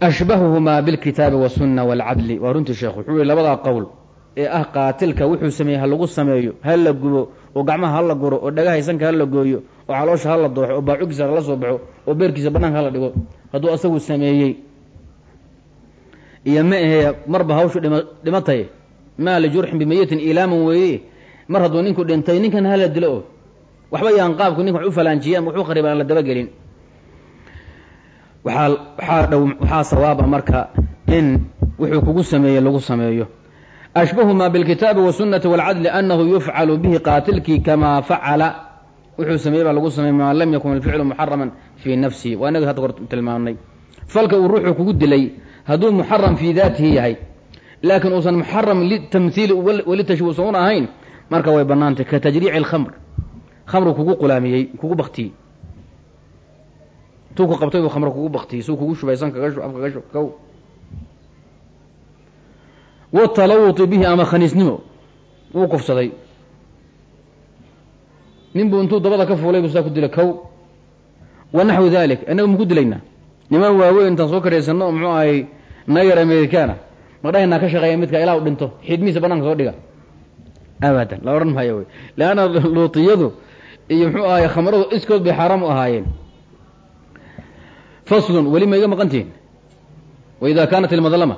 ashbahuhumaa bilkitaabi wasunna waalcadli waa runtii sheekh wuxuu yihi labadaa qowl ee ah qaatilka wuxuu sameeyey ha lagu sameeyo ha la gubo oo gacmaha ha la guro oo dhagaha sanka ha la gooyo oo caloosha ha la dooxo oo baacugiisa hala soo baxo oo beerkiisa bannaanka hala dhigo. Hadduu asagu sameeyey iyo ma ahee marba hawshu dhima dhimatay. Maa lijurxin bimayitin ilaaman weeye. Mar hadduu ninku dhintay ninkan hala dilo. O waxba yaan qaabku ninkan wax u falaanjiye ama waxu aan la dabagelin waxaa dhow waxaa sawaaba marka in wuxuu kugu sameeyey lagu sameeyo. Ashbahumaa bilkitaabi wasunnati waalcadli annahu yufcalu bihi qaatilkii kamaa facala wuxuu sameeyey baa lagu sameeyey maa lam yakun alficlu muxaraman fii nafsihi waa inaga hadda hor tilmaamnay falka uu ruuxu kugu dilay hadduu muxaram fii daatihi yahay laakiin uusan muxaram litamhiili walitashwi usan un ahayn marka way bannaantay ka tajriici alkhamr. Khamru kugu qulaamiyey kugu baktiyey tuu ku qabtay buu khamro kugu baktiyey suu kugu shubaysan kaga shu af kaga shu kow watalawuti bihi ama khaniisnimo wuu kufsaday. Nin buu intuu dabada ka fuulay buu saa ku dilay kow wa naxwi dalik innaga maku dilaynaa. Niman waaweyn intaan soo karaysanno muxuu ahay nayar americana madhahaynaa ka shaqeeya midka ilaa u dhinto xidmihiisa bananka soo dhiga. Abadan la odhan maayo wey. Leanna luutiyadu iyo muxuu ahay khamradu iskood bay xaaraam u ahaayeen faslun weli ma iga maqan tihin waidaa kaanat ilmadlama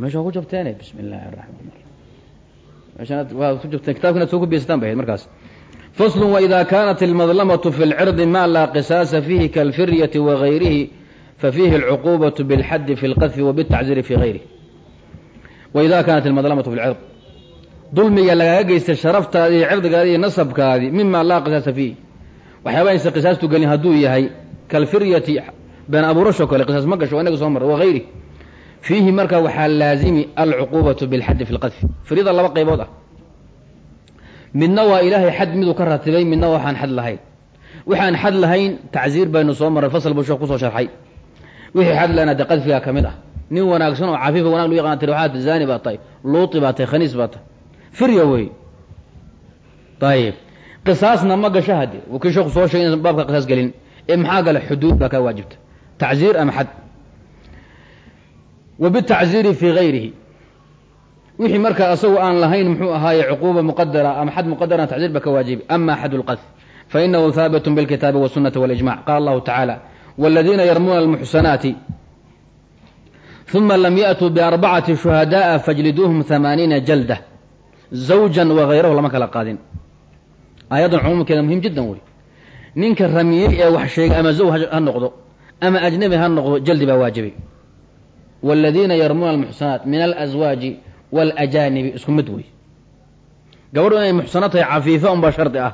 meesha waa ku jabteene bismi illaahi araxmaan raxiim meeshaan waad ku jabteen kitabka inaad soo kubiyaysataan ba ahayd markaas faslun waida kaanat almadlamatu fi lcirdi maa laa qisaasa fiihi kaalfiryati wagayrihi fafiihi alcuquubatu bilxaddi fi lqadfi wabitacziiri fi gayrihi waida kaanat almadlamatu fi lcird dulmiga lagaaga geystay sharaftaadii iyo cirdigaadii iyo nasabkaadii mima laa qisaasa fiihi waxyaabaaysa qisaastu gelin hadduu yahay kalfiryati been abuurasho kale qisaas ma gasho waa inaga soo marra wagayri fiihi marka waxaa laazimi alcuquubatu bilxaddi fi lqadfi firyada laba qaybood ah. Midna waa ilaahay xad miduu ka ratibay midna waxaan xad lahayn. Waxaan xad lahayn tacsiir baynu soo marray fasal buu sheek ku soo sharxay. Wixii xad lahana de qadfigaa ka mid ah. Nin wanaagsan oo cafiifa wanag lu yaqana tiri waxaad zaani baa tahay luuti baa tahay khaniis baa tahay. Firya wey ayib qisaasna ma gasho hadde wuu kii soo sheegay inaan baabka qisaas gelin maxaa gala xuduud baa kaa waajibta tacziir ama xad wa bitacziiri fii gayrihi wixii marka asagu aan lahayn muxuu ahaaye cuquuba muqadara ama xad muqadara tacziir ba ka waajibi ama xad اlqadf fainahu haabit bاlkitaabi wالsunaةi wاlijmac qala allahu tacaala wاladiina yarmuuna اlmuxsanaati ثuma lam yaأtuu barbacati shuhadaءa fajliduuhum ثamaaniina jalda zawja wagayrahu lama kala qaadin aayaddan cumuumkeeda muhim jiddan wey ninka ramiyey ee wax sheegay ama zow ha noqdo ama ajnabi ha noqdo jaldi baa waajibay wاladiina yarmuuna almuxsanaat min alaswaaji wاlajaanibi isku mid wey. Gabadhu inay muxsano tahay cafiifa unbaa shardi ah.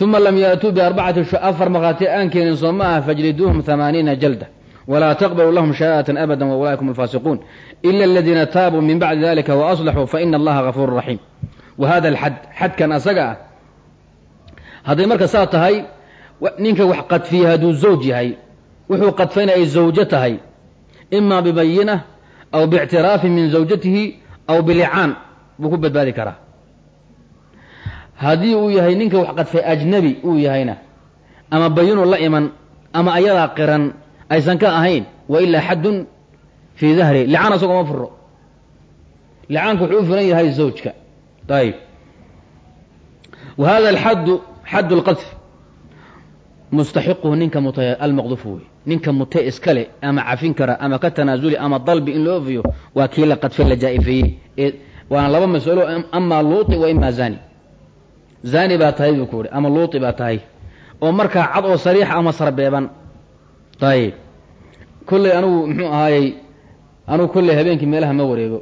Uma lam yaatuu biarbacati shu afar markhaati aan keenin soo ma aha fajliduuhum hamaaniina jalda. Walaa taqbalu lahum shahaadatan abada waulaaika hum alfaasiquun. Ila aladiina taabuu min bacdi dalika waaslaxuu faina allaha gafuuru raxiim wa hada alxad xadkan asaga ah hadday marka saa tahay ninka wax qadfiya hadduu zawj yahay wuxuu qadfayna ay zawjo tahay ima bibayina aw bictiraafin min zawjatihi aw bilicaan buu ku badbaadi karaa. Haddii uu yahay ninka wax qadfay ajnabi uu yahayna ama bayinu la iman ama ayadaa qiran aysan ka ahayn wa ilaa xaddun fii dahri licaan asagoo ma furo licaanku wuxuu u furan yahay zawjka. Ayib wa alxaddu xaddu اlqadf mustaxiquhu ninka mut almaqdufu wey. Ninka mute iskale ama cafin kara ama ka tanaasuli ama dalbi in loo ofiyo waa kii la qadfay la jaa-ifeeyey. Ee waana laba masalo amaa luuti wa imaa zani zani baa tahay buu ku uhi ama luuti baa tahay. Oo markaa cad oo sariixa ama sarbeeban. Ayib kolley anigu muxuu ahaayey anigu kolley habeenkii meelaha ma wareego.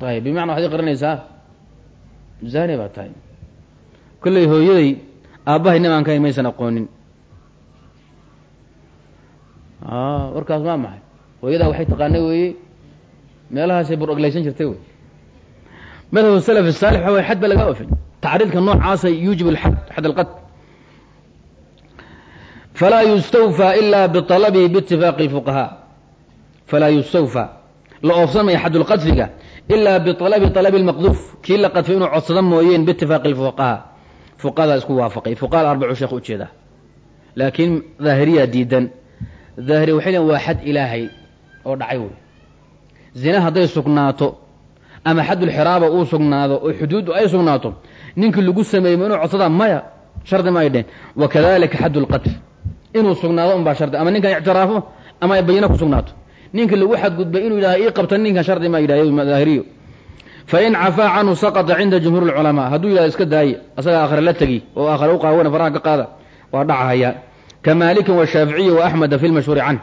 Ayib bimacna waxaad i qaranaysaa zani baa tahay. Kolley hooyaday aabbahay nimaankahay maysan aqoonin. Ah, warkaas waa maxay? Hooyadaa waxay taqaana weeye meelahaasay buroglaysan jirtay wey madhab salaf saalix waa xad laga oofin. Tacriidka noocaasa yuujib ad xad alqad. Falaa yustawfaa ilaa bialabihi biitifaaqi fuqahaa falaa yustawfaa la oofsamaya xadulqadfiga ilaa bialabi alabi lmaqduuf kii la qadfay inuu codsada mooyeen biitifaaqi fuqahaa fuqadaa isku waafaqay. Fuqaha arbacu sheekh ujeeda laakiin daahiriyaa diidan. Daahiri waxay leeyiin waa xad ilaahay oo dhacay wey zina hadday sugnaato ama xadulxiraaba uu sugnaado oo xuduuddu ay sugnaato ninkii lagu sameeyey ma inuu codsadaa? Maya shardi ma ay dhehen wakadalika xaddu lqadf inuu sugnaado unbaa shardi. Ama ninkan ictiraafo ama ay bayino ku sugnaato. Ninka lagu xadgudbay inuu yidhaha ii qabta ninkan shardi ma yidhah daahiriyo fain cafaa canhu saqطa cinda jumhuur اlculamaa hadduu yidhahdo iska daaye asaga aakhre la tegi oo aakhre u qaawana faraha ka qaada waa dhacahaya ka maalikin washaaficiyi waaxmeda fi lmashhuuri canh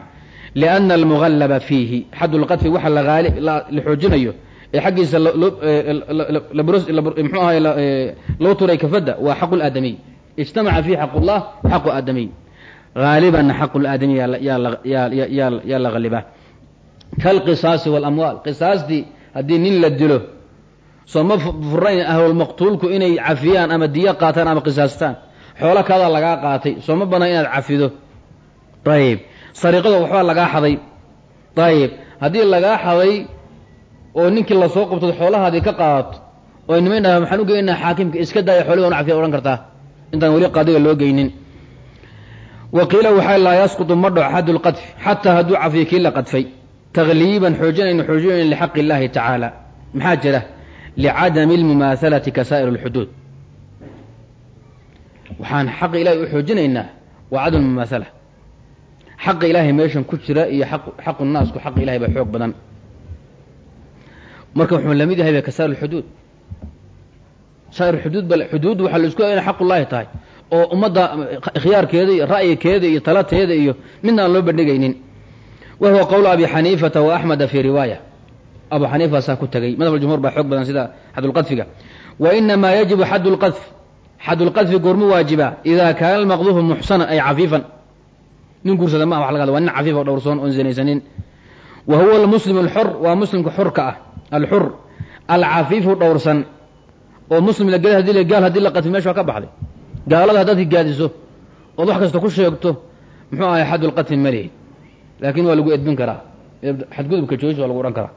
liana almugallaba fiihi xad lqadfi waxa la xoojinayo ee xaggiisa mxuu ahay loo turay kafadda waa xaqu laadamiy ijtamaca fiihi xaq ullah xaqu aadamiy haaliban xaqu laadamiy yaa la halibaa kalqisaasi walamwaal qisaastii haddii nin la dilo soo ma furayn ahlulmaqtuulku inay cafiyaan ama diyo qaataan ama qisaastaan? Xoolo kaadaa lagaa qaatay. Soo ma banaan inaad cafido? Ayib sariiqada waxbaa lagaa xaday. Ayib haddii lagaa xaday oo ninkii la soo qabtado xoolahaadii ka qaadato oo niman dhaha maxaan u geynaynaa xaakimka iska daaya xooligan cafiya odhan kartaa. Intaan weli qaadiga loo geynin. Wa waxaa laa yasqutu ma dhaco xad lqadfi xataa hadduu cafiyo kii la qadfay. Takliiban xoojinayno xoojinayno lixaqi illaahi tacaala. Maxaa jira licadami almumaahalati ka saa'ir alxuduud waxaan xaqa ilahay u xoojinaynaa waa cadam mumaahala xaqa ilaahay meeshan ku jira iyo xaqu naasku xaqa ilahay baa xoog badan marka wuxuu la mid yahay ka saa'ir alxuduud saa'ir xuduud ba xuduud waxaa la isku inay xaqullaahi tahay oo ummadda khiyaarkeeda iyo ra'yikeeda iyo talateeda iyo midna aan loo bandhigaynin wa huwa qowlu abi xaniifata wa axmeda fii riwaaya abu xaniifa saa ku tegey madhab jumhur baa xoog badan sida xadulqadfiga wa inamaa yajibu xadu lqadf xadulqadfi goormu waajiba. Idaa kaana almaqduufu muxsanan ay cafiifan nin guursada ma wa laga had waa nin cafiif oo dhowrsoon oon zinaysanin wa huwa almuslim alxor waa muslimka xurka ah. Alxur alcafiifu dhowrsan. Oo muslim la gel haddii gaal haddii la qadfi meesha waa ka baxday. Gaalada haddaad higaadiso ood wax kasta ku sheegto muxuu ahay xadulqadfi malihi laakiin waa lagu edbin karaa. Xadgudubka joogis waa lagu odhan karaa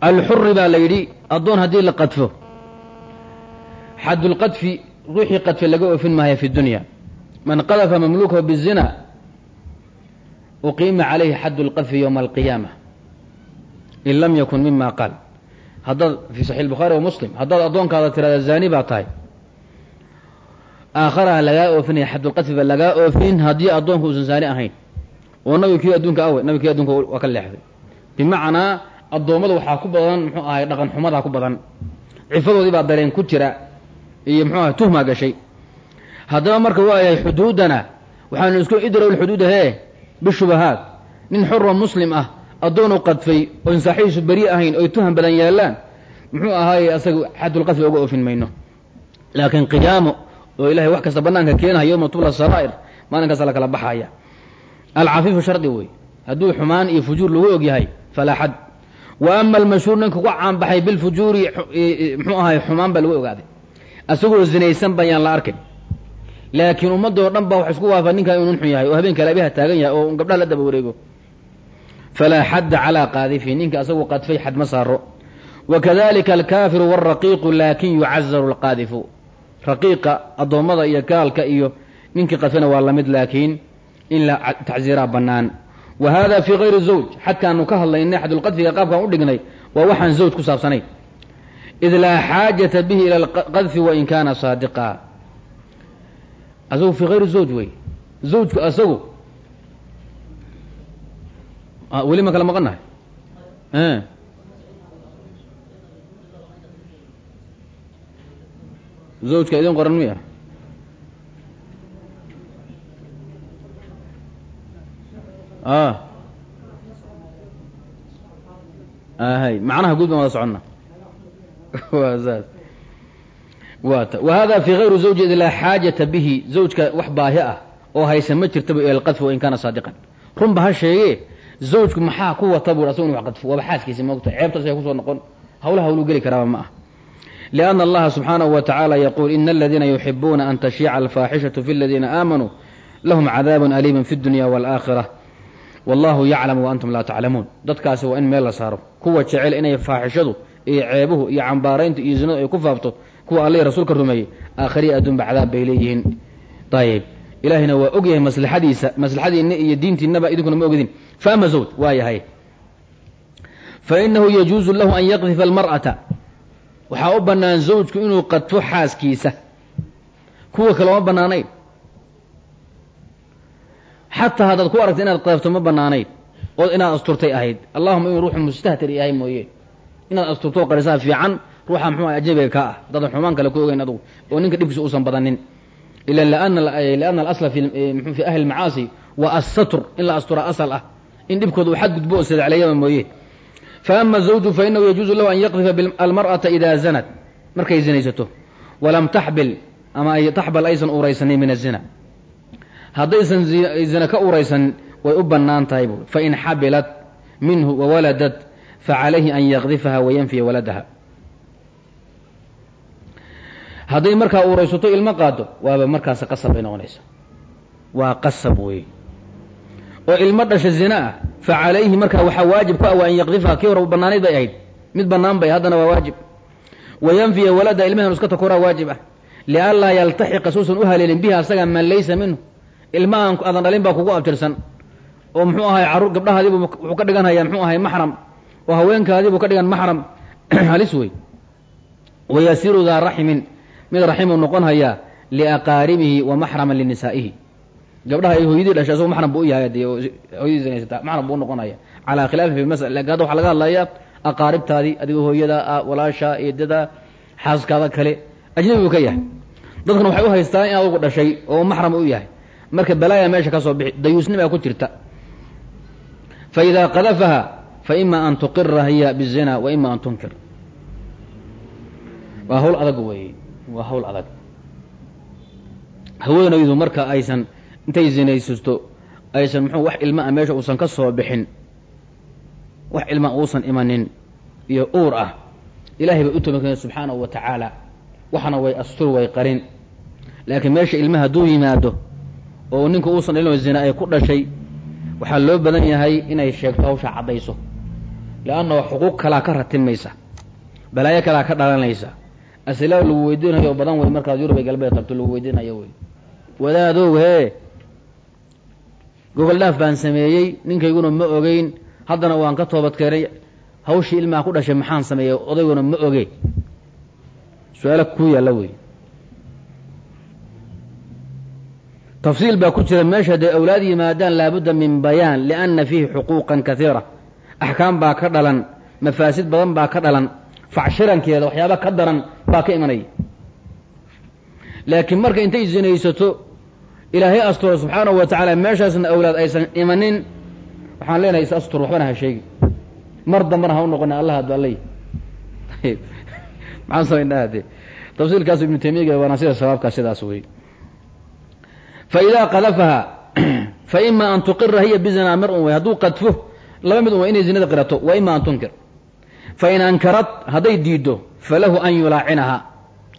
alxuri baa la yidhi addoon haddii la qadfo. Xadulqadfi ruuxii qadfe laga oofin maayo fi dunya. Man qadafa mamluukahu bizina uqiima calayhi xadu lqadfi yowma alqiyaama. In lam yakun mima qaal. Haddaad fi saxi bukhaari wa muslim haddaad addoonkaada tirahda zaani baa tahay. Aakharaha lagaa oofinaya xadulqadfi ba lagaa oofin haddii addoonku uusan zaani ahayn. Oo nabiga kii adduunka awe nabiga kii adduunka waa ka leexday. Bimacnaa addoommada waxaa ku badan muxuu ahay dhaqan xumadaa ku badan. Cifadoodii baa dareen ku jira iyo muxuu ahay tuhmaa gashay. Haddaba marka waayahay xuduudana waxaanu isku idrow lxuduuda hee bishubahaat nin xuro muslim ah addoonu qadfay oon saaxiibiisu beri ahayn oy tuham badan yaallaan muxuu ahaaye asaga xadulqadfi oga oofin mayno. Laakiin qiyaamo oo ilahay wax kasta banaanka keenaha yowma tubla saraa'ir maalinkaasa la kala baxaya alcafiifu shardi wey hadduu xumaan iyo fujuur lagu og yahay falaa xad wa ama almashhuur ninka ku caanbaxay bilfujuuri muxuu ahay xumaan baa lagu ogaaday asagoo zinaysan bayaan la arkin. Laakiin ummadoo dhan baa wax isku waafa ninkan inuu xun yahay oo habeenka laabiha taagan yahay oo gabdhaha la daba wareego. Falaa xadda calaa qaadifi ninka asagoo qadfay xad ma saaro wakadalika alkaafiru wاlraqiiqu laakin yucazaru lqaadifu raqiiqa addoommada iyo gaalka iyo ninkii qadfana waa la mid laakiin in la tacziiraa bannaan wa hada fii kayri zawj xadkaanu ka hadlaynay xadulqadfiga qaabkaan u dhignay waa waxaan zawj ku saabsanayn id laa xaajata bihi ila alqadfi wain kaana saadiqa asagu fii kayri zawj wey zawjku asagu weli ma kala maqan nahay zawjka idin qoran miya hay macnaha guud baan wada soconna wahada fi kayri zawji laa xaajata bihi zawjka wax baahi ah oo haysa ma jirtaba ila lqadfi wain kaana saadiqan runba ha sheegee zawjku maxaa ku wata bui asag in wax qadfo waaba xaaskiisi moogta ceebtaasay ku soo noqon hawla hawluu geli karaaba ma ah lianna allaha subxaanahu wa tacaala yaquul ina aladiina yuxibuuna an tashiica alfaaxishatu fi ladiina aamanuu lahum cadaabun aliiman fi dunya walaaakhira wallaahu yaclamu wa antum laa taclamuun. Dadkaasi waa in meel la saaro. Kuwa jecel inay faaxishadu iyo ceebuhu iyo cambaarayntu iyo zinadu ay ku faafto kuwa allihii rasuulka rumeeyey aakhirihi adduunba cadaab bay leeyihiin. Ayib ilaahayna waa ogyahay maslaxadiisa maslaxadiinna iyo diintiinnaba idinkuna ma ogdin faama zawj waa yahay. Fa innahu yajuusu lahu an yaqdifa almar'ata. Waxaa u bannaan zawjku inuu qadfo xaaskiisa. Kuwa kale uma bannaanayn xataa haddaad ku aragta inaad qadafto ma bannaanayn oo inaad asturtay ahayd. Allahuma inuu ruuxu mustahtir yahay mooye. Inaad asturto qarisaa fiican ruuxa muxuu ajnabiga ka ah. Haddaadan xumaan kale ku ogeyn adugu oo ninka dhibkiisa uusan badanin. Ila lianna alasla fi fi ahli lmacaasi wa assatr in la astura asal ah. In dhibkooda uu xadgudbo oo sadacleeyaba mooye. Faama zawju fainahu yajuuzu lahu an yaqdifa almar'ata ida zanat. Markay zinaysato. Walam taxbil ama taxbal aysan uraysanin min azina haddaysan zina ka uraysanin way u bannaan tahay buui fain xabilat minhu wawaladat facalayhi an yaqdifaha wayanfiya waladaha. Hadday markaa uraysato ilmo qaado waaba markaas qasab bay noqonaysa waa qasab wey oo ilmo dhasha zina ah fa calayhi markaa waxaa waajib ku ah waa an yaqdifaha. Kii hore bannaanayd bay ahayd. Mid bannaan bay haddana waa waajib. Wayanfiya walada ilmahan iska takoraa waajib ah. Lianlaa yaltaxiqa suusan u haleelin bihi asaga man laysa minhu ilma aan adan dhalin baa kugu abtirsan. Oo muxuu ahay carruur gabdhahaadiibu wuxuu ka dhiganhayaa muxuu ahay maxram. Oo haweenkaadiibuu ka dhigan maxram. Halis wey wayasiru daa raximin mid raximuu noqon hayaa liaqaaribihi wa maxraman linisaa'ihi. Gabdhaha ay hooyadii dhashay asagoo maxram buu u yahay dee hooyadii sinaysata maxram buu noqonaya calaa khilaafi fi masala laakiin hadda waxaa laga hadlayaa aqaaribtaadii adiga hooyada walaasha eedada xaaskaada kale. Ajnabi buu ka yahay. Dadkan waxay u haystaan in adugu dhashay oo maxram u yahay marka balaaya meesha ka soo bixi dayuusnimaa ku jirta. Fa idaa qadafaha fa ima an tuqira hiya bizina wa ima an tunkir. Waa hawl adag weeye waa hawl adag. Haweenaydu marka aysan intay zinaysato aysan muxuu wax ilma a meesha uusan ka soo bixin wax ilma uusan imanin iyo uur ah ilaahay bay u tamakeen subxaanahu wa tacaala waxna way astur way qarin. Laakiin meesha ilma hadduu yimaado oo ninku uusan ilma zina ay ku dhashay waxaa loo badan yahay inay sheegto hawsha caddayso leanna xuquuq kalaa ka ratimaysa balaayo kalaa ka dhalanaysa asila lagu weydiinayo badan wey markaad yurub galbeed qabto lagu weydiinayo wey wadaadow hee! Gogol dhaaf baan sameeyey ninkayguna ma ogeyn haddana waan ka toobad keenay hawshii ilmaha ku dhashay maxaan sameeyey odayguna ma oge su'aala kuu yaalla wey tafsiil baa ku jira meesha hadday awlaad yimaadaan laabudda min bayaan lianna fiihi xuquuqan kaiira axkaam baa ka dhalan mafaasid badan baa ka dhalan facshirankeeda waxyaaba ka daran baa ka imanaya laakiin marka intay zinaysato ilaahay asturo subxaanahu wa tacaala meeshaasna awlaad aysan imanin waxaan leenahay is astur waxbana ha sheegi. Mar dambana ha u noqona allah sabaabkaa sidaas wey fa idaa qadafaha fa ima an tuqira hiya bizina mir un wey hadduu qadfo laba mid un way inay zinada qirato wa ima an tunkir. Fain ankarat hadday diiddo falahu an yulaacinaha.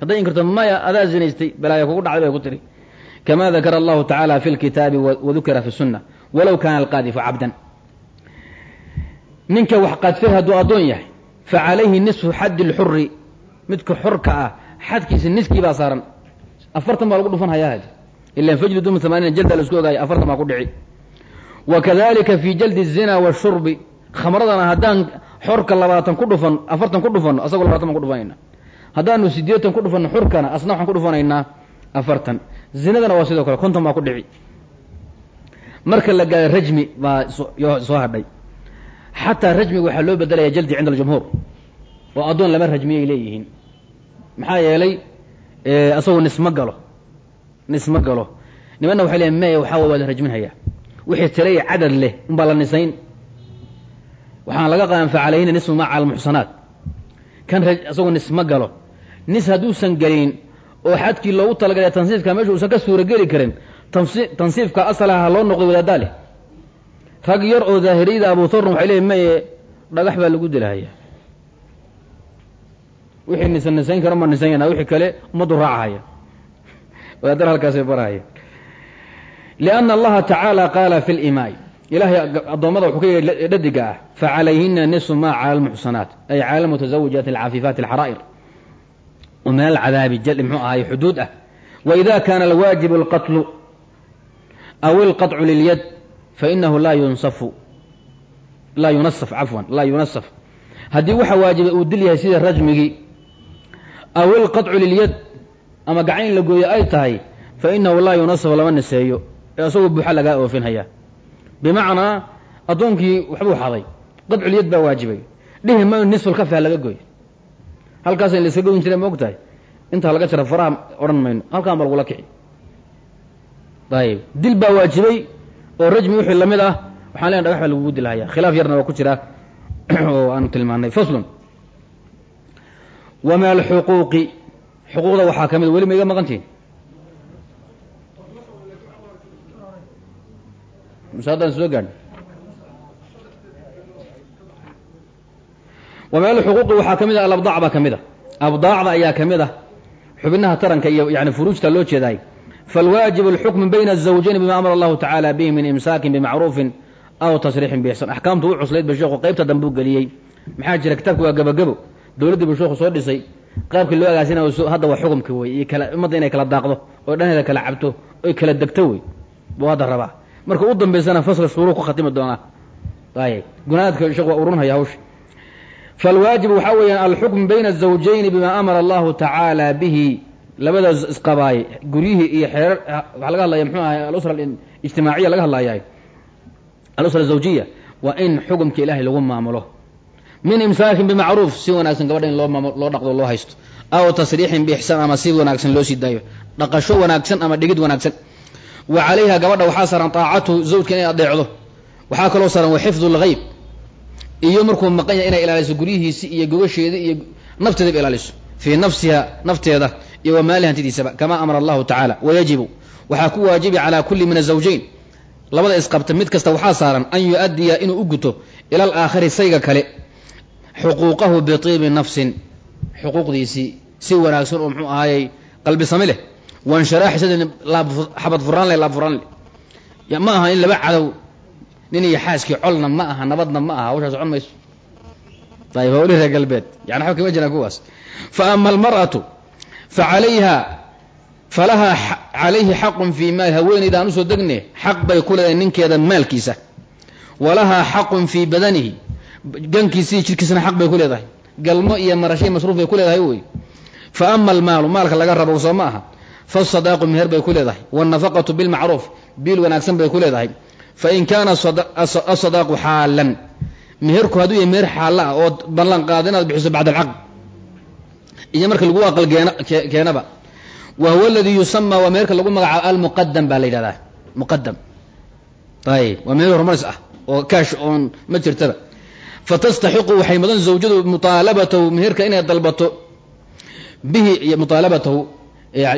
Hadday inkirto maya adaa zinaystay balaaya kugu dhacday bay ku tiri kama dakara allahu tacaala fi lkitaabi wadukira fi sunna walow kaana alqaadifu cabdan ninka wax qadfay hadduu addoon yahay fa calayhi nisfu xaddi lxuri midka xorka ah xadkiisa niskii baa saaran. Afartan baa lagu dhufan ilan fajlidum amaaniina jalda la isku ogaaya afartan baa ku dhici wa kadalika fi jaldi الzina washurbi khamradana haddaan xorka labaatan ku dhufan afartan ku dhufano asagoo labaatan ku dhufanayna haddaanu sideetan ku dhufano xurkana asna waxaan ku dhufanaynaa afartan zinadana waa sidoo kale konton baa ku dhici marka la gaado rajmi baa soo hadhay xataa rajmiga waxaa loo bedelaya jaldi cinda aljumhuur oo addoon lama rajmiyay leeyihiin maxaa yeelay asagoo nisma galo nisma galo. Nimanna waxay leeyiin maya waxaa waa la rajminhayaa. Wixii tiraya cadad leh unbaa la nisayn. Waxaan laga qaadan fa calayhina nisfu ma cala almuxsanaat. Kan asagoo nisma galo. Nis hadduusan gelin oo xadkii loogu talagalay tansiifka meesha uusan ka suurageli karin tansiifka asalaha loo noqday wadaaddaa leh. Rag yar oo daahiriyada abu thorn waxay leeyiin maye dhagax baa lagu dilahaya wixii nisan nisayn kara ma nisanyana wixii kale ummaddu raacahaya wadaadar halkaasay barahaya lianna allaha tacaala qaala fi limaay ilahay addoommada wuxuu ka yidhi dhadiga ah. Facalayhina nisfu ma cala almuxsanaat ay cala almutazawijaati alcafiifaati alxaraa'ir wa min alcadaabi jal muxuu ahay xuduud ah. Waida kaana alwaajibu alqatlu aw ilqaطcu lilyad fainahu laa yunsafu. Laa yunasaf cafwan laa yunasaf. Haddii waxa waajibay uu dil yahay sida rajmigii aw ilqaطcu lilyad ama gacan in la gooyo ay tahay fainahu laa yunasaf lama niseeyo ee isagoo buuxa lagaa oofinhayaa. Bimacnaa addoonkii waxbuu xaday. Qadculyad baa waajibay. Dhihi ma nisfulkafa laga gooy halkaasa in laiska goyn jira ma og intaa laga jara faraha odhan mayno. Halkaan ba kici. Ayib dil baa waajibay oo rajmi wixii la mid ah waxaan leeyahay dhagax baa lagugu dilahaya khilaaf yarna ku jira. Oo aanu tilmaanay faslun. Wa min alxuquuqi xuquuqda waxaa ka mid weli ma iga maqantihin muse haddaan soo gaadhin. Wa min alxuquuqi waxaa ka mid ah a alabdaac baa ka mid ah. a abdaacda ayaa ka mid ah xubinaha taranka iyo yani furuujta loo jeedaay falwaajib alxukmu bayna azawjayni bima amara allahu tacaala bihi min imsaakin bimacruufin aw tasriixin biixsan axkaamtu u cuslayd ba sheekhu qaybta dambe geliyey. Maxaa jira kitabka waa gebagebo dowladdii buu sheekhu soo dhisay qaabkii loo agaasinay hadda waa xukumki wey iyo kala ummadda inay kala daaqdo oo dhanheeda kala cabto oy kala degto wey buu hadda rabaa. Marka u dambaysana fasla suuruu ku khatimi doonaa. Ay gunaadka sheekh waa urunhaya hawsha. Falwaajibu waxaa weeyaan alxukm bayna azawjayni bima amara allahu tacaala bihi. Labada isqabaaye guryihii iyo xeerar waxaa laga hadlaya mxuu ahay alusra ijtimaaciya laga hadlayahay alusra zawjiya waa in xukumka ilaahay lagu maamulo min imsaakin bimacruuf si wanaagsan gabadha in loo dhaqdo loo haysto. Aw tasriixin biixsaan ama si wanaagsan loo sii daayo. Dhaqasho wanaagsan ama dhigid wanaagsan. Wa calayha gabadha waxaa saaran taacatuhu zawjka inay adeecdo. Waxaa kaloo saaran wa xifdu lgeyb iyo markuu maqan yahay inay ilaaliso guryihiisi iyo gogasheeda iyo nafteedaba ilaaliso. Fii nafsiha nafteeda iyo wa maali hantidiisaba kama amara allahu tacaala wayajibu waxaa ku waajibi calaa kulli min azawjayn labada isqabta mid kasta waxaa saaran an yu-addiya inuu u guto ila alaakhari sayga kale xuquuqahu bitiibi nafsin xuquuqdiisii si wanaagsan oo muxuu ahaayey qalbi sami leh. Wansharaxi sida xabad furaan leh laab furaan leh. Ma aha in laba cadow nin iyo xaaskii colna ma aha nabadna ma aha hawshaa socon mayso. Hawli reer galbeed. Yani waxba kama jiraan kuwaas. Fa ama almar'atu fa calayha falahaa calayhi xaqun fii maal haweenayda aan u soo degne xaq bay ku leedahay ninkeeda maalkiisa. Walahaa xaqun fii badanihi gankiisii jirkiisana xaq bay ku leedahay. Galmo iyo marashay masruuf bay ku leedahay wey. Fa ama almaalu maalka laga rabo soo ma aha. Fasadaaqu meher bay ku leedahay. Wاnafaqatu bilmacruuf biil wanaagsan bay ku leedahay. Fain kaana asadaaqu xaalan. Meherku hadduu yahay meher xaalla ah oo ballan qaada inaad bixiso bacda alcaqd iyo marka lagu aqal keenaba. Wa huwa aladii yusama waa meherka lagu magacaabo almuqadam baa la yidhahdaa. Muqadam ayb waa meher horumaris ah oo kaash oon ma jirtaba fatastaxiqu waxay mudan zawjadu muaalabatahu meherka inay dalbato bihi muaalabatahu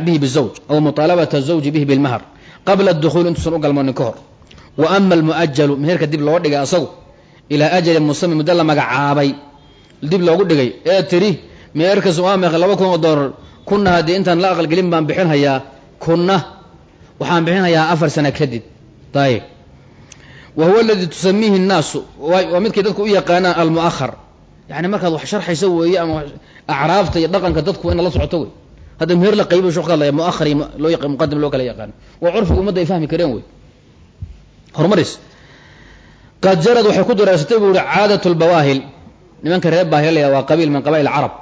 bihi bizawj aw muaalabata zawji bihi bilmahr qabla adukhuul intuusan u galmoonin ka hor. Wa ama almu'ajalu meherka dib loo dhigay asagu ilaa ajalin musami muddo la magacaabay. Dib loogu dhigay ee tiri meherkas waa meeq laba kun oo doolar kunna haddii intaan la aqalgelin baan bixinhayaa kunna waxaan bixinhayaa afar sano kadib ayib wa huwa aladii tusamiihi الnaasu waa midkay dadku u yaqaanaan almu'ahar yani markaad wax sharxayso weeye ama acraabta iyo dhaqanka dadku waa ina la socoto wey hadda meher la qayba shuu ka hadlaya muahar iyo loo yaq muqadim loo kala yaqaano waa curfiga ummadda ay fahmi kareen wey horumaris qad jarad waxay ku daraasatay buu ihi caadat lbawaahil nimanka reer baahilaya waa qabiil min qabaa'il carab.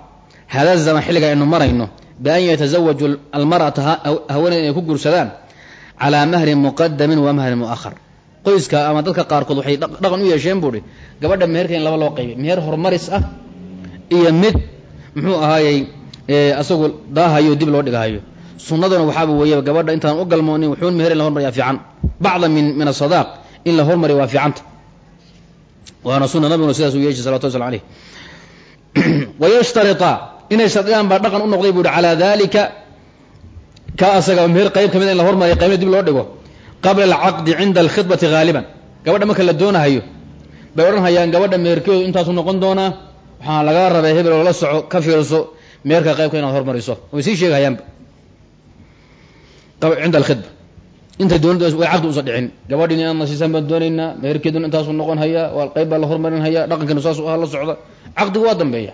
Hada zaman xilliga marayno bian yatasawaju almar'ata haweeneed inay ku guursadaan mahrin muqadamin wa qoyska ama dadka qaarkood waxay dhaqan u yeesheen buuhi gabadha meherka in laba loo qaybay. Meher horumaris ah iyo mid muxuu ahaayey asagu daahayo dib loo dhigahayo sunnaduna waxaaba weeye gabadha intaan u galmoonin wuxuun meher in la hormariyaa fiican. Bacda min min asadaaq in la hormariya waa fiicanta. Waana sunna nabiguna sidaas u yeeshay salawatu waslam aleyh wayashtarita inay shardiyaan baa dhaqan u noqday buuhi calaa dalika ka asaga meher qayb ka mid in la hormariya qaybna dib loo dhigo qabla alcaqdi cinda alkhidbati haaliban gabadha marka la doonahayo bay odhanhayaan gabadha meherkeedu intaasu noqon doonaa waxaa lagaa rabay hebel oo la soco ka fiirso meherka qaybka inaad hormariso. Way sii sheegahayaanba. Cinda alkhidba intay doonada way caqdi usa dhicin. Gabadhin inaan nasiisan baan doonaynaa meherkeeduna intaasu noqon hayaa waa qayb baa la hormarin hayaa dhaqankeenu saas ah la socda. Caqdigu waa dambeeya.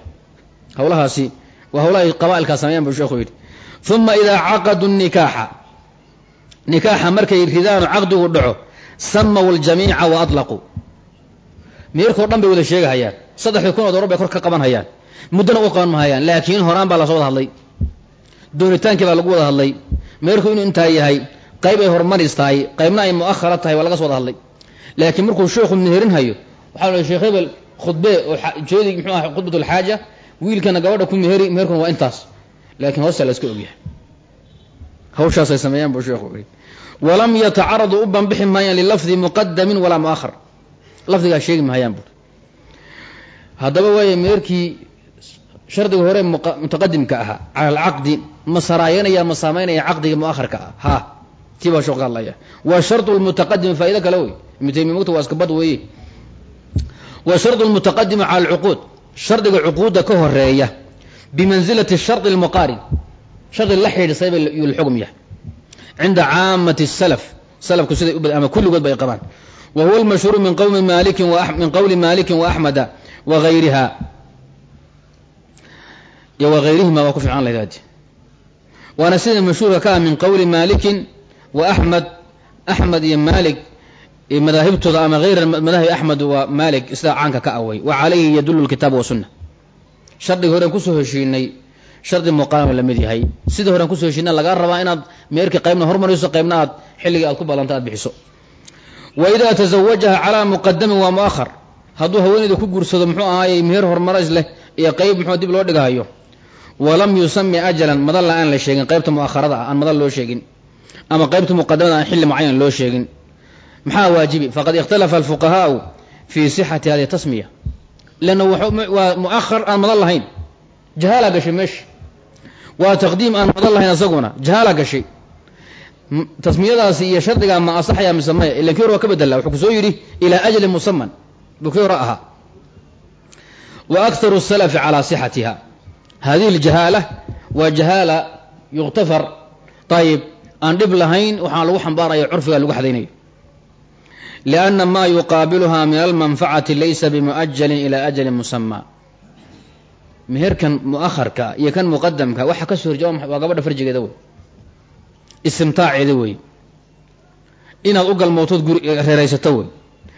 Hawlahaasi waa hawlahay qaba'ilkaa sameeyaan buu sheekhu yidhi. Uma idaa caqadu nikaaxa markay ridaanu caqdigu dhaco samaw ljamiica wa aطlaquu meerkao dhan bay wada sheegahayaan. Saddexdii kun oo dollar bay kor ka qaban hayaan. Muddona u qaban mahayaan laakiin horaan baa la soo wada hadlay. Doonitaankii baa lagu wada hadlay. Meerku inuu intaa yahay qayb ay horumaris tahay qaybna ay mu'ahara tahay waa laga so wada hadlay. Laakiin markuu sheekhu meherin-hayo waxaa la sheekh hebel khudbe oo jeedi muxuu aha khudbat alxaaja wiilkana gabadha ku meheri meherkuna waa intaas. Laakiin hoosta la iska ogyahay hawshaasay sameeyaan buu sheekhu ii walam yatacaradu u banbixi maayaan lilafdi muqadamin walaa muahar lafdigaa sheegi mahayaan buuri haddaba waaya meerkii shardiga hore mutaqadimka ahaa cala alcaqdi ma saraayanaya ma saamaynaya caqdiga muaharka ah ha tii baa ka hadlaya wa shardu lmutaqadimi faa'ido kale wey. Ibnu waa iska bad weeye. Wa shardu lmutaqadimi cala alcuquud. Shardiga cuquudda ka horreeya bimansilati shardi lmuqaarin shardi la xidhiidhsay bay yuu lxukm yahay. Cinda caamati salaf salafku siday ama kulligood ba ay qabaan. Wa huwa almashhuuru min qawmi malikin min qowli malikin wa axmeda wa gayriha iyo wa gayrihima waa ku fiican lahayd hadi waana sida mashhuurka ka ah min qowli malikin wa axmed axmed iyo malik madaahibtooda ama hayr madahib axmed waa malik sidaa caanka ka away wa calayhi yadulu lkitaab wasuna shardiga horen ku soo heshiinay shardi muqaama la mid yahay. Sidii horen ku soo heshiina lagaa rabaa inaad meerkii qaybna hormariso qaybna aad xilligii aad ku ballanto aad bixiso. Wa idaa calaa muqadamin waa muahar hadduu haweeneyda ku guursado muxuu ahaayey meher hormaris leh iyo qayb muxuu dib loo dhigahayo walam yusami ajalan madalla aan la sheegin qaybta mu'aharada ah aan madal loo sheegin. Ama qaybta muqadamada aan xilli mucayan loo sheegin. Maxaa waajibi? Faqad ikhtalafa alfuqahaau fii sixati hadihi tasmiya. Leanna waa muahar aan madal lahayn. Jahaala gashay meesha waa taqdiim aan madal lahayn asaguna. Jahaala gashay. Tasmiyadaasi iyo shardigaa ma asaxaya mise maya ila kii hore waa ka bedela wuxuu ku soo yidhi ilaa ajalin musaman buu kii hore ahaa. Wa akharu salafi calaa sixatiha. Hadihi aljahaala waa jahaala yuktafar ayib aan dhib lahayn waxaan lagu xambaaraya curfiga lagu xadaynayo. Lianna maa yuqaabiluha min almanfacati laysa bimu'ajalin ilaa ajalin musamaa meherkan mu'aharka iyo kan muqadamka waxa ka soo horjeeda waa gabadha farjigeeda wey. Istimtaaceeda wey. Inaad u galmootood reeraysato wey.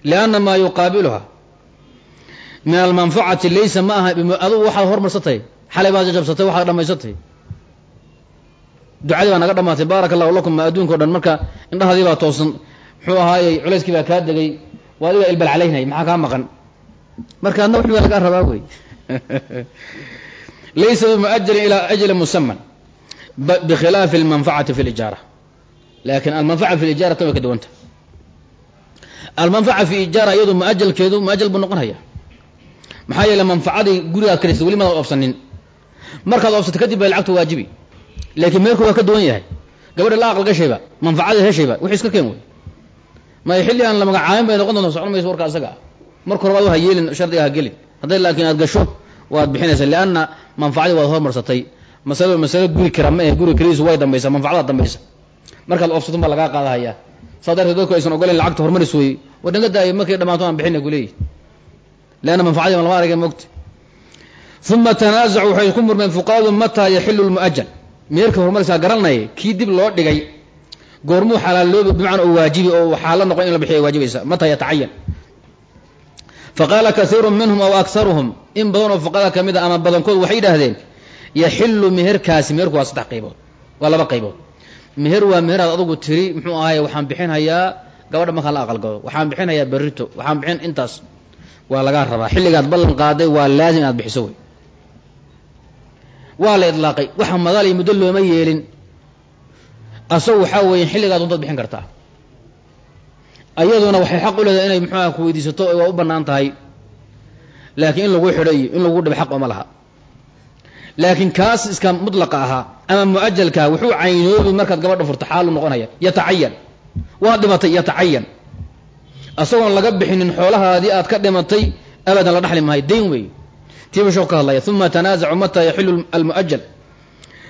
Lianna maa yuqaabiluha min almanfacati laysa ma aha adugu waxaad hormarsatay. Xalay baad jajabsatay waxaad dhamaysatay. Ducadii baa naga dhamaatay baaraka allahu lakum ma adduunka o dhan. Marka indhahaadii baa toosan. Muxuu ahaayey culayskii baa kaa degay. Waa adiga ilbal calaynay maxaa kaa maqan? Marka adna wixii baa lagaa rabaa wey laysa bimuajalin ilaa ajali musaman bikhilaafi almanfacati fi lijaara laakiin almanfaca fi lijaara tan way ka duwanta almanfaca fi ijaara iyadu muajalkeedu muajal buu noqon haya maxaa yeele manfacadii gurigaad kalisa weli maad oobsanin markaad oobsato kadib bay lacagtu waajibi laakiin meerku waa ka duwan yahay gabadha la aqal gashayba manfacada heshayba wixii iska keen wey may xilli aan la magacaabin bay noqon doonta socon mayso warka asaga ah marka horebaad ha yeelin shardiga ha gelin hadday laakiin aad gasho waad bixinaysaa lianna manfacadii waad hormarsatay masalo masalo guri kira ma eh guri kiriisu way dambaysaa manfacadaad dambaysa markaad oobsaton baa lagaa qaadahaya. Saa darteed dadku aysan ogolen lacagta hormaris wey war markay dhamaato aan bixina kuleeyihi leanna manfacadii lama aragay mogta uma tanaasacu waxay ku murmeen fuqahadu mataa yaxilu lmu'ajal meerka hormarisaa garanaya kii dib loo dhigay goormuu xalaaloobi bimacna oo waajibi oo waxaa noqon in la bixiya waajibaysa mataa yatacayan faqaala kaiiru minhum aw akharuhum in badan oo fuqahada ka mid ama badankood waxay yidhaahdeen yaxilu meherkaasi meherku waa saddex qaybood waa laba qaybood meher waa meheraad adugu tiri muxuu ahaay waxaan bixinhayaa gabadha markaan la aqalgado waxaan bixinhayaa berrito waxaan bixin intaas waa lagaa rabaa xilligaad ballan qaaday waa laazim inaad bixiso wey waa la idlaaqay waxa madaal iyo muddo looma yeelin asagu waxaa weeye xilligaad untaad bixin kartaa ayaduna waxay xaq u leedahay inay muxuuha ku weydiisato waa u bannaan tahay. Laakiin in lagu xidho iyo in lagu dhibo xaq oma laha. Laakiin kaas iska mutlaqa ahaa ama mu'ajalkaa wuxuu caynoobi markaad gabadha furto xaalu noqonaya yatacayan waad dhimatay yatacayan asagoon laga bixinin xoolahaadii aad ka dhimatay abadan la dhaxli mahay dayn wey tiiba shoo ka hadlaya uma tanaazacu mataa yaxilu almu'ajal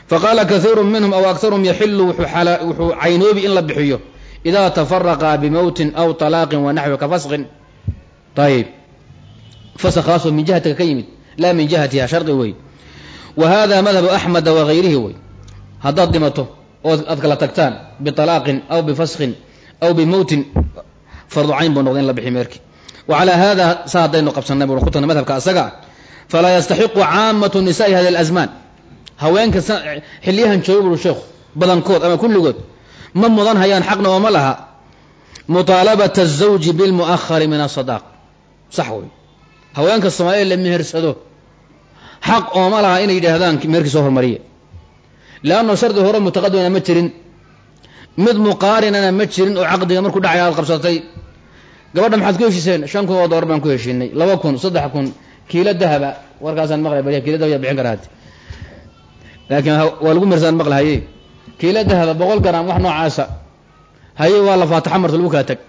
faqaala kaiiru minhum aw akharuhum yaxilu wuxuu caynoobi in la bixiyo idaa tafaraqa bimowtin aw talaaqin wa naxwi ka fasqin ayib faskaasoo min jihatika ka yimid laa min jihatiha shardi wey wa hada madhabu axmeda wagayrihi wey haddaad dhimato oo aad kala tagtaan bialaaqin aw bifaskin aw bimowtin fardu buu noqday in la bixi meerki wa calaa saa haddaynu qabsannay buu ku madhabka asaga falaa yastaxiqu caamatu nisaai hadi alasmaan haweenka xiliyahan jooga buru sheekhu badankood ama kulligood ma mudan hayaan xaqna ooma laha muطaalabata الزawji bilmu'ahari min asadaq sax wey haweenka soomaalida la mehersado xaq ooma laha inay yidhaahdaan meherkii soo hormariya leanno shardi hore mutaqadimana ma jirin mid muqaarinana ma jirin oo caqdiga markuu dhacay aad qabsatay gabadha maxaad ku heshiiseen shan kun oo dollar baan ku heshiinay laba kun saddex kun kiilo dahaba warkaasaan maqlay bal kiilo dahab yaa bixin karaa laakiin waa lagu mersaan maqlahaye kiilo dahaba boqol garam wax noocaasa. Haye waa la faataxa marta lagu kala tag.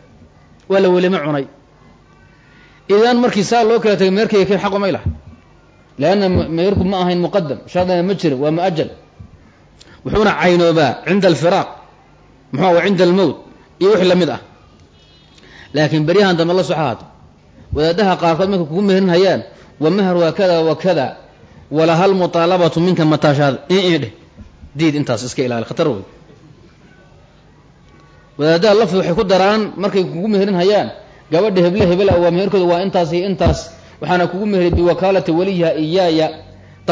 Waa cunay. Idan markii saa loo kala tagay meerkayga keen xaqo may laha leanna meerku ma ahayn muqadam shardina ma jirin waa muajal wuxuuna caynoobaa cinda alfiraaq. Muxuu wa cinda almowt iyo wixii la mid ah. Laakiin beryahan dambe la haato wadaadaha qaarkood markay kugu meherin hayaan wa mahar waa kada wa kada. Walahal muطaalabatu minka mataashaad dheh diid intaas iska ilaali khatar wey wadaadaha lafdi waxay ku daraan markay kugu meherin hayaan gabadha heble hebel waa meherkooda waa intaas iyo intaas waxaana kugu meheray biwakaalati waliyiha iyaaya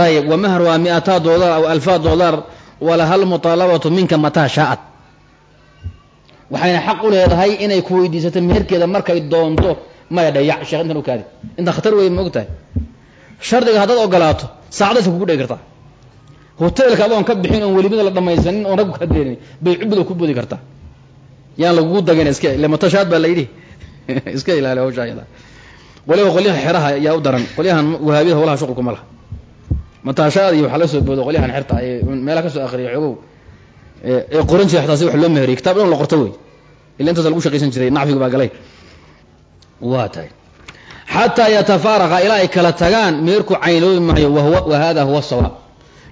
ayib wa mahar waa mi-ataa dollar aw alfaa dollar walahal muطaalabatu minka mataa shaa'ad waxayna xaq u leedahay inay ku weydiisato meherkeeda markay doonto maya dhayac sheekh intan u kaadi. Inta khatar wey ma og tahay shardiga haddaad ogolaato saacadaysa kugu dhegi kartaa hoteelka adoon ka bixin oon welimada la dhamaysanin oon raggu ka deenin bay cubida ku bodi kartaa yaan lagugu dagin iska ile matashaad baa la yidhi. Iska ilaali hawsha ayada. Waliba qolyaha xeraha yaa u daran. Qolyahan wahaabiyada howlaha shuqulku ma laha. Mataashaad iyo waxa la soo boodo qolyahan xerta ee meelaha ka soo akriya xoogow ee qoran jiray xataa wax loo meheriy kitab in la qorto wey. Illa intaas lagu shaqaysan jiray nacfigu baa galay. Waa tahay. Xataa yatafaaraqa ilaa ay kala tagaan meerku caynoobi maayo wa hada huwa sawaab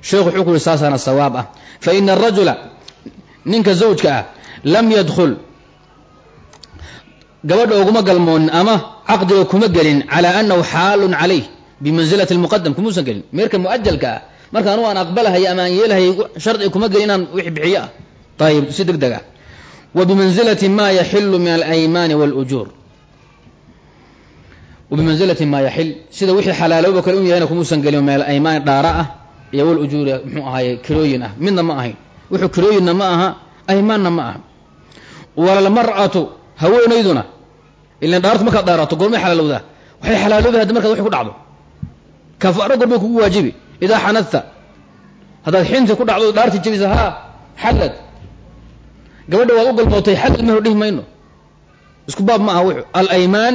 sheekhu wuxuu ku yihi saasaana sawaab ah. Fa ina arajula ninka zawjka ah lam yadkhul. Gabadha oguma galmoonin ama caqdiga kuma gelin calaa anahu xaalun calayh bimansilati lmuqadam kumuusan gelin. Meerka muajalka ah marka anugu aan aqbalahaya ama aan yeelahayay shardiga kuma gelin inaan wixi bixiyo ah. Ayib si deg deg ah wa bimansilati ma yaxilu min alaymaani walujuur. Bimansilati maa yaxil sida wixii xalaalooba kale u yahayna kumuusan gelin meel aymaan dhaara ah iyo wal ujuuri muxuu ahaaye kirooyin ah. Midna ma ahayn. Wuxuu kirooyinna ma aha aymaanna ma aha. Walalmar'atu haweenayduna ilan dhaartu markaad dhaarato goormay xalaalowdaa. Waxay xalaalooba haddi markaad wixi ku dhacdo. Kafaaro gorbay kugu waajibi. Idaa xanadta haddaad xinti ku dhacdo dhaartii jebisa haa xallad gabadha waad u galmootay xallad mehor dhihi mayno. Isku baab ma aha wuxu alaymaan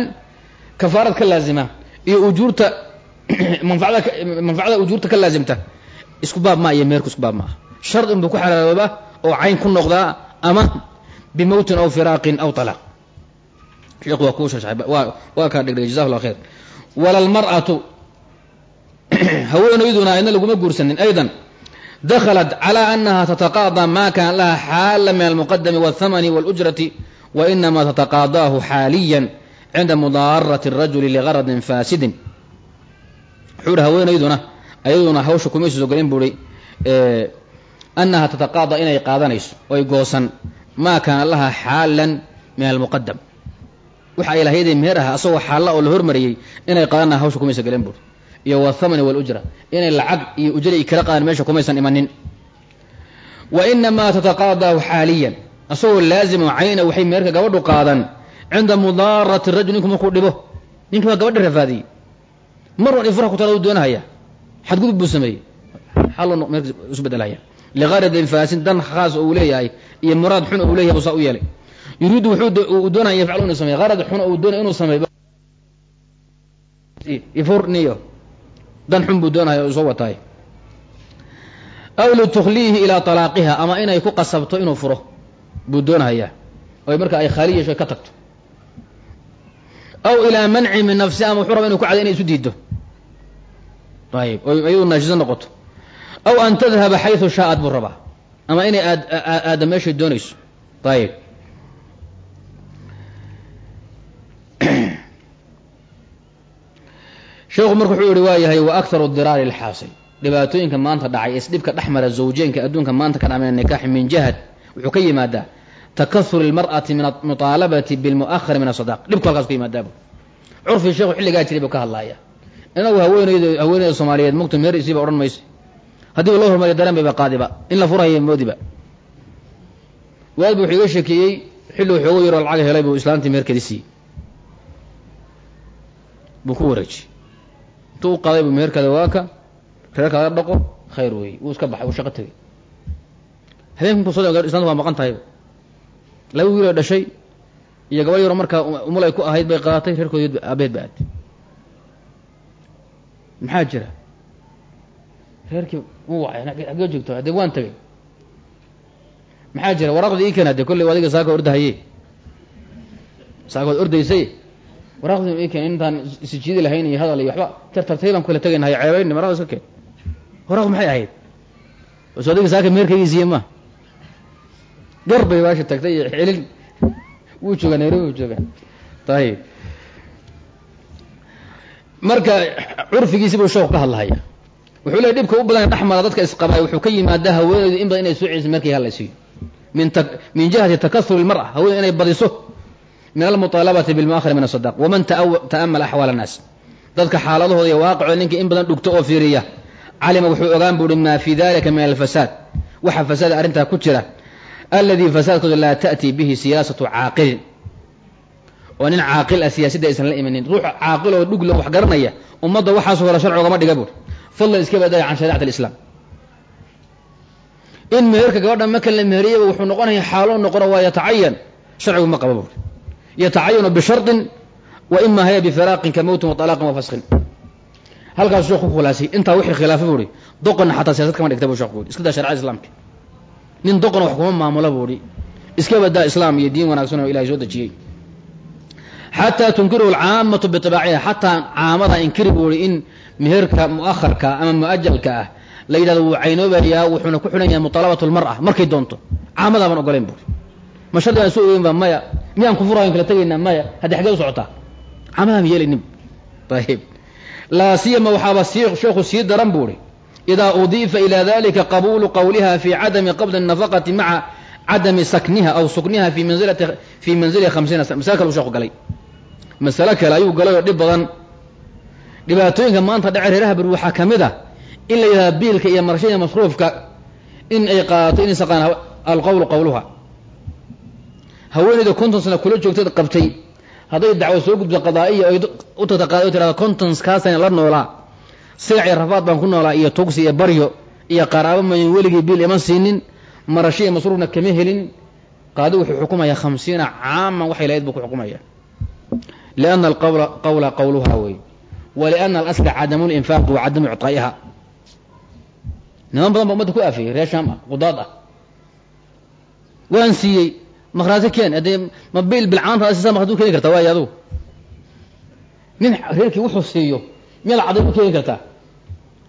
kafaarad ka laazima. Iyo ujuurta manfacada manfacada ujuurta ka laazimta isku baab ma iyo meerku isku baab maaha. Shard unbuu ku xalaalooba oo cayn ku noqdaa ama bimowtin aw firaaqin aw talaq. Sheekhu waa kuu shashaay waa kaa dhigdhigay jazahu llah khayr walalmar'atu haweenayduna idna laguma guursanin. Aydan dakhalat calaa annaha tataqaadaa maa kaana laha xaala min almuqadami walthamani walujrati wa inamaa tataqaadaahu xaaliyan cinda mudaarat arajuli ligaradin faasidin. Wuxuu hi haweenayduna ayaduna hawsha kumaysu soo gelin buuhi annaha tataqaada inay qaadanayso oy goosan maa kaana laha xaalan min almuqadam waxa ay lahaydee meher aha asagoo xaalla oo la hormariyey inay qaadana hawsha kumaysa gelin buuhi iyo wathamani walujra inay lacag iyo ujra i kala qaadan meesha kumaysan imanin. Wa inamaa tataqaadaahu xaaliyan asagoo laazimo cayna waxay meherka gabadhu qaadan cinda mudaarati rajul ninku markuu dhibo ninkii baa gabadha rafaadiyey. Mar wan ifra ku tala u doonahaya xadgudub buu sameeyey. Isu bedelaya ligaradin faasin dan khaas oo uu leeyahay iyo muraad xun oo uu leeyahay busaa u yeelay. Yuriidu wuxuu doonaya yafcalu inuu sameey garad xun oo uu doonaya inuu sameeyo ifurniyo dan xun buu doonaya oo soo wataay. Aw litukhliihi ilaa talaaqiha ama inay ku qasabto inuu furo buu doonahayaa oy marka ay khaali yeesho ka tagto. Aw ilaa manci min nafsi ama wuxuu raba inu ku cada inay isu diiddo ayib oy ayadu naashiso noqoto. Aw an tadhaba xayu shaaad buu rabaa. Ama inay aad aadda meeshay doonayso. Ayib sheekhu marka wuxuu yihi waa yahay wa akharu diraari alxaasil dhibaatooyinka maanta dhacay isdhibka dhexmara zawjeenka adduunka maanta ka dhameen nikaaxi min jahad wuxuu ka yimaadaa takahur ilmar'ati min almuطaalabati bilmu'ahari min asadaq dhibku halkaas ka yimaadaaba curfi sheekhu xilligaa jiray buu ka hadlaaya inagu haweeneyda haweeneyda soomaaliyeed mugta meher isiiba odhan mayso haddii loo hormariyo dareen bayba qaadiba in la furaya moodiba waad bu wuxuu iga sheekeeyey xilli xoogo yaroo lacag helay buu islaantii meherkeedi siiyey. Buu ku wareejiyey. Intuu u qaaday buu meherkaada waaka laga dhaqo khayr weey wuu iska baxay wuu shaqo tegey habeenka markuu soo islanta waa maqan tahay laba wiiloo dhashay iyo gabadh yaroo markaa umul ay ku ahayd bay qaadatay reerkoodi aabeed ba aad maxaa jira? Reerkii wuu wacay xaggee joogto haddee waan tagay. Maxaa jira? Waraaqdii ii keen hadee kolley adiga saaka ordahaye saakaod ordaysay. Waraaqdii ii keen intaan isjiidi lahayn iyo hadal iyo waxba. Tartartay kula tegaynahay ceebayn maraqda iska keen. Waraaqdu maxay ahayd? So adiga saaka meerkaygiisiiye ma. Gar baasha tagtay iyo xelin wuu joogaa nairobi wuu joogaa. Ayib marka curfigiisi buu sheeku ka hadlahaya. Wuxuu leey dhibka u badan dhexmara dadka isqabay wuxuu ka yimaadaa haweeneydu in badan inay soo celiso meerkay hadlaysiiyo min min jihati takahur ilmar'a haweeneydu inay badiso. Min almuطaalabati bilmuahari min asadaq waman ta'amala axwaal annaas dadka xaaladahooda iyo waaqicooda ninka in badan dhugto oo fiiriya calima wuxuu ogaan buuhi maa fii dalika min alfasaad waxa fasaada arrintaa ku jira. Alladii fasaadkooda laa ta'tii bihi siyaasatu caaqilin oo nin caaqil ah siyaasadda aysan la imanin. Ruux caaqil oo dhuglo wax garanaya. Ummadda waxaaso hore sharci ogama dhiga buuri fadlan iska badaya can sharicat alislaam. In meherka gabadha marka la meheriyaba wuxuu noqonaya xaalo noqono waa yatacayan sharcigu ma qaba buuri yatacayanu bishardin wa ima haya bifiraaqin ka mowtin wa talaaqin wa faskin halkaas sheekh ku khulaasay intaa wixii khilaafa buuhi doqonna xataa siyasad kama dhigta bu shekh buuri iska daa sharcada islaamka. Nin doqona wax kuma maamula buuhi iska badaa islaam iyo diin wanaagsan oo ilahay soo dejiyey xataa tunkirhu lcaamatu biibaaciha xataa caamada inkiri buu i in meherka muaharka ama muajalka ah la yidhahdo wuu caynoobayaa wuxuuna ku xidhan yahay mualaabatu lmara markay doonto caamada baan ogolen buui ma shardi baan isu ogeyn ba maya miyaan kufurahayn kala tegaynaa maya haddi xagee u socotaa caamadaam yeelaynin ayb laa siyama waxaaba sii sheekhu sii daran buuhi idaa udiifa ilaa dalika qabuulu qowliha fii cadami qabdi nafaqati maca cadami sakniha aw sukniha fii manilati masale kale ayuu galay oo dhib badan. Dhibaatooyinka maanta dhace reeraha beri waxaa ka mid a in la yidhahda biilka iyo marashada masruufka in ay qaadato in isaqaan alqowlu qowluha haweeneyda konton sana kula joogtad qabtay. Hadday dacwo soo gudbto qadaa'iya oy u tagta qaada o tirahda kontonskaasana la noolaa. Sigac iyo rafaad baan ku noolaa iyo tugsi iyo baryo iyo qaraabo mayn weligii biil iman siinin marasho masruufna kama helin. Qaadi wuxuu xukumayaa khamsiina caaman waxay lahayd buu ku xukumaya alqawla qawla qawluha wey alasla cadamu linfaaqi wa cadamu icطaa'iha niman badan ba umadda ku aafeeyey reer shaam ah qudaad ah waan siiyey makhraati keen haddee ma biil bilcaanta sisaa makhrad u keeni kartaa waayo adugu nin reerkii wuxuu siiyo miyaad caday u keeni kartaa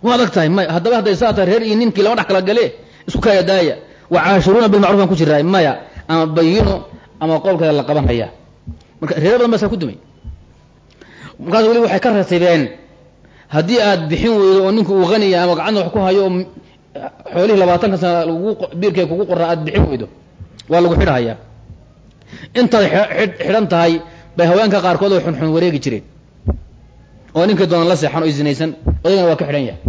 waa adag tahay maya haddaba hadday saa tahay reer iyo ninkii lama dhex kala gale isku kaya daaya wa caashiruuna bilmacruf aan ku jiraay maya ama bayino ama qowlkeeda la qaban hayaa marka reer badan baa saa ku dumay markaas weli waxay ka ratibeen haddii aad bixin weydo oo ninku uu haniya ama gacanta wax ku hayo oo xoolihii labaatanka sana biirkay kugu qoraa aad bixin weydo. Waa lagu xidhahayaa intaad xidhan tahay bay haweenka qaarkood oo xunxun wareegi jireen. Oo ninkii doonan la seexan oo isinaysan odagana waa ka xidhan yahay.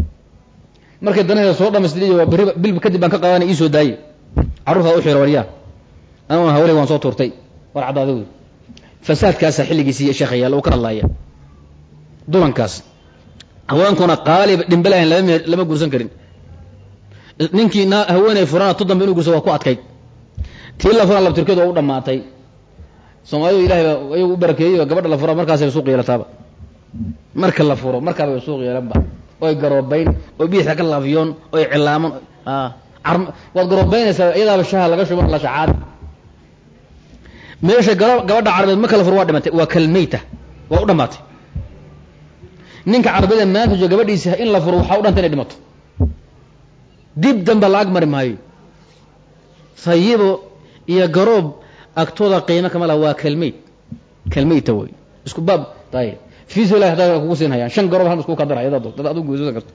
Markay danaheeda soo dhamaystiriy waa berri bil kadib baan ka qaadana iisoo daaye. Carruurtaa u xiro waryaa aniguna hawley waan soo tuurtay. War caddaada wey fasaadkaasaa xilligiisii sheekhayaal uu ka hadlaaya dulankaas haweenkuna qaaliba dhimbalahan lama guursan karin. Ninkii haweeney furana dambe inu guursa waa ku adkayd. Tii la furan labtirkeed waa u dhammaatay. Soomaalidu ilahay ayagu u barakeeyey gabadha la fura markaasay suuq yeelataaba. Marka la furo markaaba way suuq yeelanba. Oy garoobayn oy biixa ka laafiyoon oy cilaaman waad garoobaynaysaa iyadaaba shaha laga shuban la shacaad. Meesha gabadha carabeed marka la furo waa dhimatay waa kalmeyta waa u dhamaatay ninka carabeed ee maanta jooga gabadhiisa in la furo waxaa u dhantay inay dhimato. Dib damba la ag mari maayo sayibo iyo garoob agtooda qiimo kama laha waa kalmeyd kalmeyta wey isku baab ayib fiis ilahi hadaa kugu siin hayaan. Shan garoob hal isku kadara iyada dad adu guusan karto.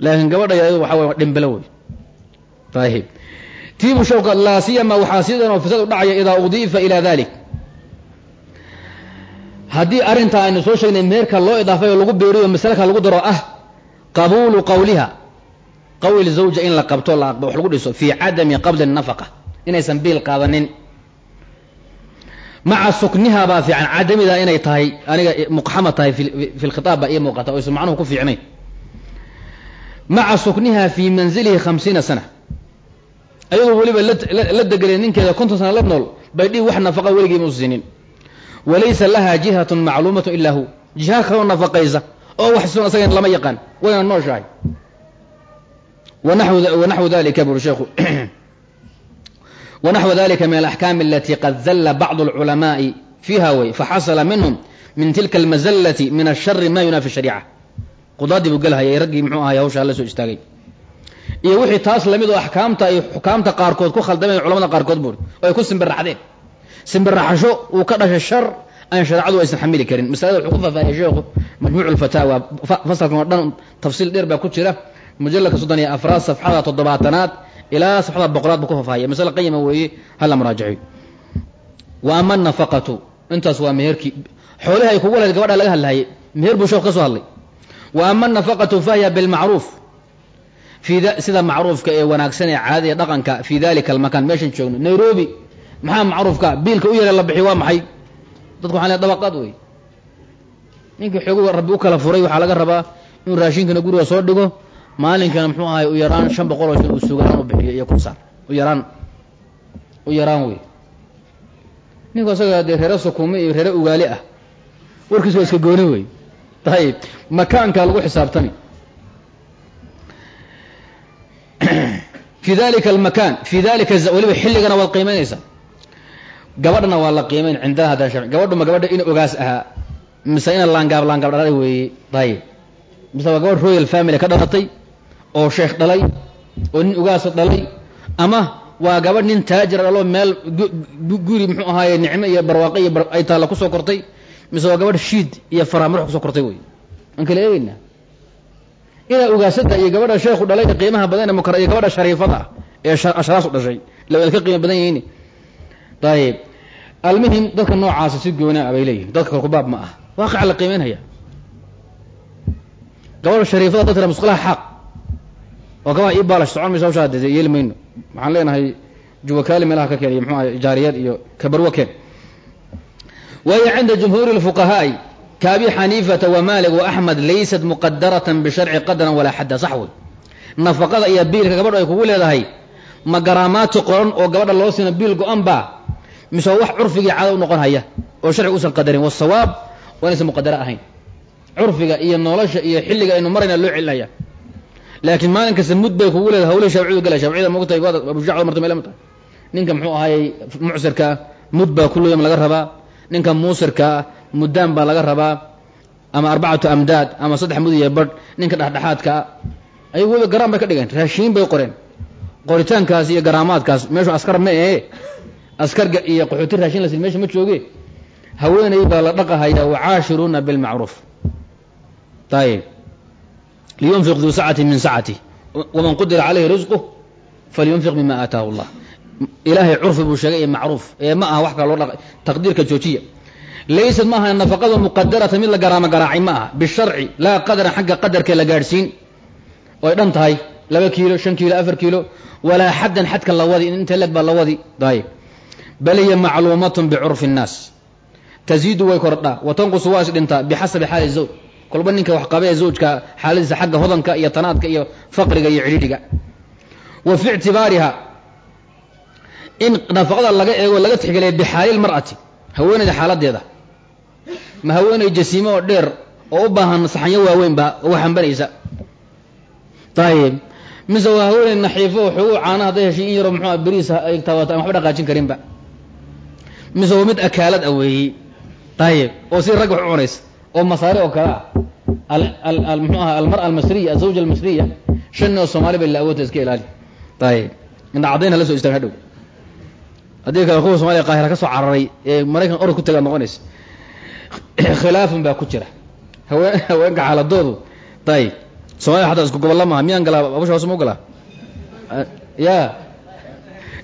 Laakiin gabadha yadu waxa way dhimbelo wey ayib tiibu shawka laa waxaa sidan oo fasad u dhacaya idaa udiifa ilaa dalik haddii arrintaa aynu soo sheegnay meherka loo idaafay oo lagu beeriyo masalaka lagu daro ah qabuulu qawliha. Qawli zawja in la qabto la wax lagu dhiso fii cadami qabli nafaqa. Inaysan biil qaadanin. Maca sukniha baa fiican. Cadamida inay tahay aniga muqxama tahay fi lkhitaab baa ii muuqata oysan macnuhu ku fiicnayn maca sukniha fii manzilihi khamsiina sana. Ayadoo weliba la degelay ninkeeda konton sana la nool bay dhii wax nafaqa weligiima u siinin walaysa laha jihatun macluumatu ilaa hu. Jiha kaloo nafaqaysa oo wax sun asaga lama yaqaan. Wayna nooshahay wanaxwu dalika buri sheekhu wanaxwu dalika min alaxkaam alati qad zalla bacdu alculamaai fiiha way faxasala minhum min tilka almazallati min ashari ma yunaafi shariica qudaadii buu gelhayay raggii muxuu ahay hawshaa la soo istaagay. Iyo wixii taas la mid oo axkaamta ay xukaamta qaarkood ku khaldameen culamada qaarkood buuri oo ay ku simbiraxdeen simbiraxasho uu ka dhashay shar aan shareecadu aysan xamili karin. Masalada wuxuu ku faafahiyay sheekhu majmuuc lfataawa fasalkan oo dhan tafsiil dheer baa ku jira. Mujalladka soddon iyo afraad safxada toddobaatanaad ilaa safxada boqolaad buu ku faafahaya masale qayima weeye hala muraajaciyo wa ama anafaqatu intaas waa meherkii xoolihi ay kugu lahayd gabadha laga hadlahayay meher buu sheekhu ka soo hadlay. Wa ama anafaqatu fahiya bilmacruuf sida macruufka ee wanaagsan ee caadada ee dhaqanka fii dalika almakaan meeshan joogno. Nairobi maxaa macruufka? Biilka u yara la bixiy waa maxay? Dadku waxaa le dabaqaad wey ninkii xoogu rabbi u kala furay waxaa laga rabaa inuu raashinkana guriga soo dhigo. Maalinkana muxuu ahay u yaraan shan boqol oo shan uu sugaan u bixiyo iyo kunsaar u yaraan. U yaraan wey ninku asaga dee reere sukuume iyo reere ugaali ah. Warkiis waa iska gooni wey ayib makaankaa lagu xisaabtami fi dalika almakan fi dalika weliba xilligana waad qiimaynaysaa gabadhana waa la qiimayn cindaha haddaan shar gabadhu ma gabadha in ogaas ahaa mise ina laangaab laangaab dhalay weeye ayib mise waa gabadh royal family ka dhalatay oo sheekh dhalay oo nin ogaasa dhalay ama waa gabadh nin taajira dhalo meel guri muxuu ahaaye nicmo iyo barwaaqo iyo ay taalla ku soo kortay mise waa gabadh shiid iyo faraamaro ku soo kortay wey aan kala eegeynaa inaa ogaasada iyo gabadha sheekhu dhalay qiimaha badan mukar iyo gabadha shariifada ee ashraasu dhashay. La ka qiimo badan yihiin. Ayib almuhim dadka noocaasa si goona a bay leeyihiin dadka kalkubaab ma ah waaqica la qiimeynhaya gabadha shariifada dadka musqulaha xaaq oo gabaha ii baalash socon mayso hawshaa dee yeeli mayno. Waxaan leenahay juwakaali meelaha ka keen iyo muxuu ahay jaariyad iyo kabarwa keen wahiya cinda jumhuuri lfuqahaa'i kaabi xaniifata wamaalik waaxmed laysat muqadaratan bisharci qadran walaa xadda sax wey nafaqada iyo biilka gabadhu ay kugu leedahay ma qoran oo gabadha loo biil go-an mise wax curfigii caada u noqon haya oo sharciga usan qadarin wasawaab waa inaysan muqadaro ahayn. Curfiga iyo nolosha iyo xilliga aynu marayna loo celinaya laakiin maalin kasta mud bay kugu leedahay hawlihii shaaficiyadu galay shaaficiyada mogtahay waad abujacda marta meel tahay ninka muxuu ahaayey mucsirkaa mud baa kuluyam laga rabaa? Ninka muusirkaa muddaan baa laga rabaa? Ama arbacatu amdaad ama saddex mud iyo badh ninka dhexdhexaadkaa ayagu weliba garaan bay ka dhigeen raashiin bay qoreen. Qoritaankaas iyo garaamaadkaas meeshu askar ma ee askar iyo qaxooti raashin las meesha ma jooge? Haweeney baa la dhaqahaya wacaashiruuna bilmacruuf. Ayib liyunfiq duu sacati min sacati waman qudira caleyhi risquh falyunfiq mima aataahu llah ilaahay curfi buu sheegay macruuf ee ma aha wax kala loo dha taqdiirka joojiya. Laysad ma nafaqada muqadarata mid la garaamo garaacay ma aha. Bisharci laa qadaran xagga qadarkee la gaadhsiin. Oy dhan tahay laba kiilo shan kiilo afar kiilo walaa xaddan xadka la wadi inta leg baa la wadi. Ayib bal hiya macluumatun bicurfi الnaas taziidu way kordhaa wa tanqusu waa is dhintaa bixasabi xaali zawj kolba ninka wax qaba ee zawjka xaaladiisa xagga hodanka iyo tanaadka iyo faqriga iyo cidhiidhiga wa fi ictibaariha in nafaqada laga eego laga tixgeliya bixaali lmar'ati haweeneyda xaaladeeda ma haweeney jasiimo oo dheer oo u baahan saxanyo waaweyn baa uga xambanaysa ayib mise waa haweeney naxiifo xoogu caana hadday heshay in yaroo muxua beriis ay taabata aan waxba dhaqaajin karinba mise waa mid akaalad a weeyey ayib oo si rag wax u cunaysa. Oo masaari oo kale ah. Mxuu aha almara almasriya azawja almasriya. Shan oo soomaali bay la awoodta iska ilaali. Ayib caddayn hala so istaag hadhow haddii kale kuwa somaliya qaahira ka soo cararay ee maraykan orod ku tagaa noqonaysa. Khilaafun baa ku jira. Haween haweenka xaaladoodu. Ayib soomaliya xataa isku gobolla maaha. Miyaan galaa? Abusha hoose mau galaa ya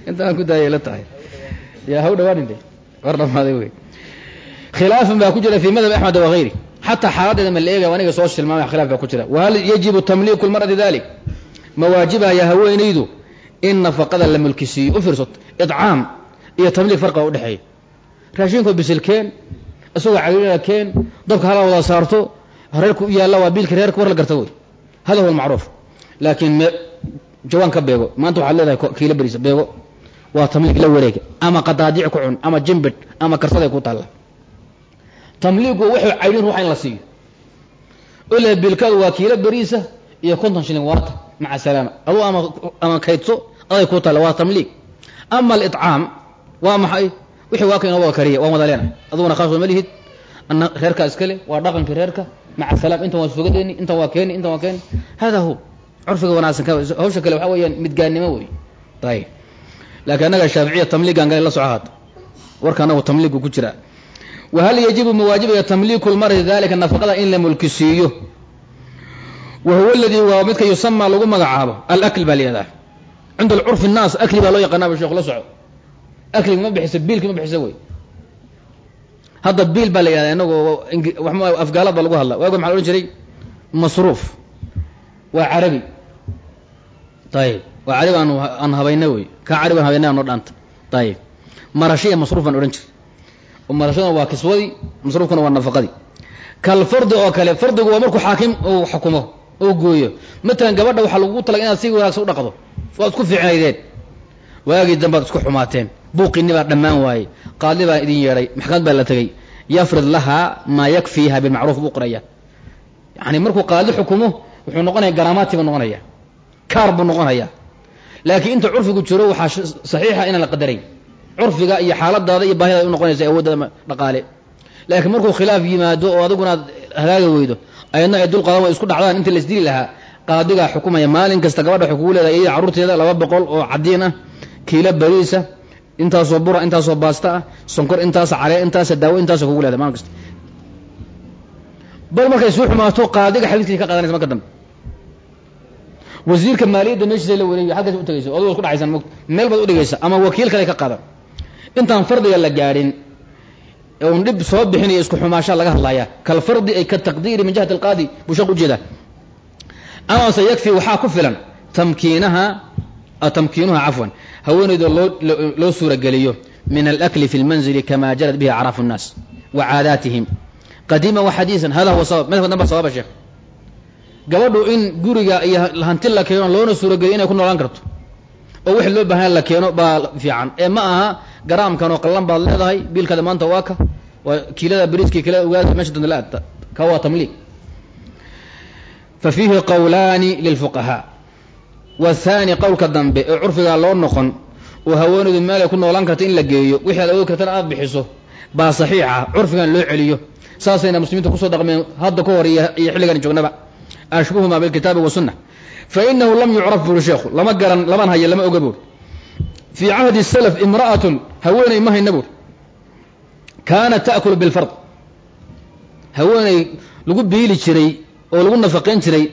intaan ku daayay la tahay. Ya haw dhawaanin de war dhamaaday wey khilaafan baa ku jira fi madhab axmed wagayri xataa xaaladeeda ma la eegaya aniga soo tilmaamay khilaaf baa ku jira. Wahal yajibu tamliiku lmar'ati dalik ma waajibaya haweenaydu in nafaqada la mulkisiiyo. U fiirsato idcaam iyo tamliik farqiga udhexeeya raashinkoo bisilkeen isagoo cagirina keen dabka hala wada saarto reerku u yaalla waa biilka reerka war la garta wey. Hada huwa almacruuf. Laakiin me jawaan ka beego. Maanta waxaad leedahay kiilo beriisa beego waa tamliig la wareega ama qadaadiic ku cun ama jimbid ama karsaday ku taalla. Tamliigu wuxuu caydhin ruuxa in la siiyo. Ole biilkadu waa kiilo beriisa iyo konton shilin waata maca salaama. Aduu ama ama kaydso aday ku taalla waa tamliig. Ama alicaam waa maxay? Wixii waa ka inoo wada kariya waan wada leena. Aduguna khaasoo ma lihid. Ana reerkaa iskale waa dhaqankii reerka. Maca salaam intan waa sugadeeni intan waa keeni intan waa keeni hada hu curfiga wanaagsan hawsha kale waxaa weeyaan midgaannimo wey ayib laakiin annaga shaaficiya tamliigaan gale la soco haata warka anagu tamliigu ku jiraa wahal yajibu mawaajibaya tamliiku lmardi dalika nafaqada in la mulkisiiyo? Wa huwa aladii waa midka yusama lagu magacaabo alakl baa layihahdaa cinda alcurfi nnaas akli baa loo yaqaana ba sheekh la soco akliga ma bixiso biilki ma bixiso wey. Hadda biil baa la yihahda inagoo afgaalaad lagu hadla waago maxa la odhan jiray? Masruuf. Waa carabi. Ayib waa carabi aan habayna wey ka carabi aan habayna anoo dhaanta. Ayib marasho iyo masruuf baan odhan jiray marashaduna waa kiswadii masruufkuna waa nafaqadii kalfardi oo kale fardigu waa markuu xaakim uu xukumo uu gooyo. Matalan gabadha waxaa lagugu talay inaad si wanaagsan u dhaqdo. Waad isku fiicnaydeen. Waagii dambaad isku xumaateen. Buuqini baa dhammaan waayey qaadli baa idin yeedhay. Maxkamad baa la tegey. Yafrid lahaa maa yakfiiha bilmacruuf buu qoraya yani markuu qaadli xukumo wuxuu noqonaya garaamaati buu noqonaya kaar buu noqonaya laakiin inta curfigu jiro waxaa saxiixa inaan la qadarayn curfiga iyo xaaladaada iyo baahida u noqonaysa awoodada dhaqaale. Laakiin markuu khilaaf yimaado oo adiguna aad hagaagi weydo ayadna ay dul qadan way isku dhacdaan. Inta la isdili lahaa qaadigaa xukumaya maalin kasta gabadha waxay kugu leedahay iyada carruurteeda laba boqol oo cadiin ah kiilo bariisa intaasoo bura intaasoo baasta ah sonkor intaasa calee intaasa daawo intaasa kugu leedahay maalin kasta. Bal markay suu xumaato qaadiga xadiiskiisa ka qaadanaysa marka dambe wasiirka maaliyadda meeshiisa la wareegiyo halkaas u tagaysa odigoo isku dhacaysan mot meel baad udhigaysa ama wakiil kale ka qaadan. Intaan fardiga la gaadhin un dhib soo bixinaya isku xumaashaa laga hadlaya kalfardi ay ka taqdiiri min jihati alqaadi buu sheek u jeedaa amase yakfi waxaa ku filan tamkiinaha tamkiinuha cafwan haweeneyda loo loo suurageliyo min alakli fi lmanzili kama jarad bihi acraafu nnaas wa caadaatihim qadiima wa xadiisan hada huwa sabab madhabka damba sababa sheekh gabadhu in guriga iyo hanti la keeno loona suurageliyo inay ku noolaan karto. Oo wixii loo baahanya la keeno baa fiican. Ee ma aha garaamkan oo qallan baad leedahay biilkaada maanta waa ka waa kiilada bariiskii kiilada ogaada meesha danta la aadta ka waa tamliig. Fa fiihi qawlaani lilfuqahaa wathani qowlka dambe ee curfigaa loo noqon oo haweeneydu meelay ku noolaan karta in la geeyo wixii aad awoodi kartana aad bixiso baa saxiixa. Curfigan loo celiyo. Saasayna muslimiinta ku soo dhaqmeen. Hadda ka hor iyo xilligan joognaba ashbuhuma bilkitaabi wasunna fainahu lam yucraf buuri sheekhu lama garan laman haya lama oga buuri fii cahdi salaf imra'atun haweeney ma hayna buuri kaanat ta'kulu bilfard haweeney lagu biili jiray oo lagu nafaqayn jiray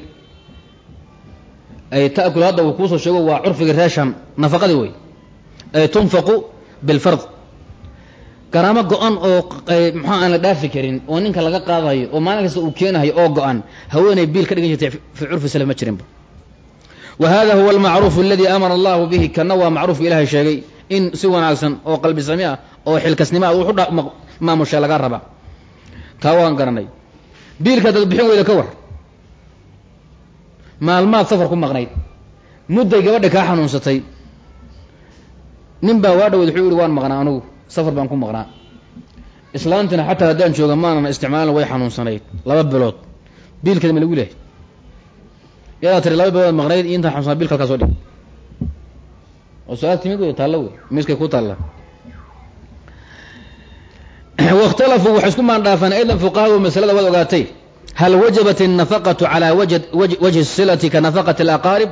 ay ta'kul hadda uu kuusoo sheego waa curfigii reesham nafaqadii wey. Ay tunfaqu bilfard garaamo go-an oo maxaa aan la dhaafi karin oo ninka laga qaadayo oo maalin kasta uu keenayo oo go-an haweeney biil ka dhigan jirtay fi curfi salaf ma jirinba wa huwa almacruufu aladi amara allahu bihi kana waa macruufka ilahay sheegay in si wanaagsan oo qalbi sami ah oo xilkasnimo ah wuxu maamusha laga rabaa taa waan garanay. Biilka dad bixin weyda ka war. Maalmaad safar ku maqnayd. Mudday gabadha kaa xanuunsatay. Nin baa waa dhaweyd wuxuu yihi waan maqnaa anugu safar baan ku maqnaa islaantina xataa haddaan jooga maanan isticmaalin way xanuunsanayd laba bilood biilkeeda ma lagu lehay yadaa tiri laba bilood maqnayd iyo intaan xanuunsana bilka halkaa soo dhig oo su-aal timid wey taallo wey miskay ku taalla waاkhtalafuu waxay isku maandhaafeen aydan fuqahadu masalada waad ogaatay hal wajabat الnafaqaةu calى wajhi الsilati ka nafaqaة اlaqaarib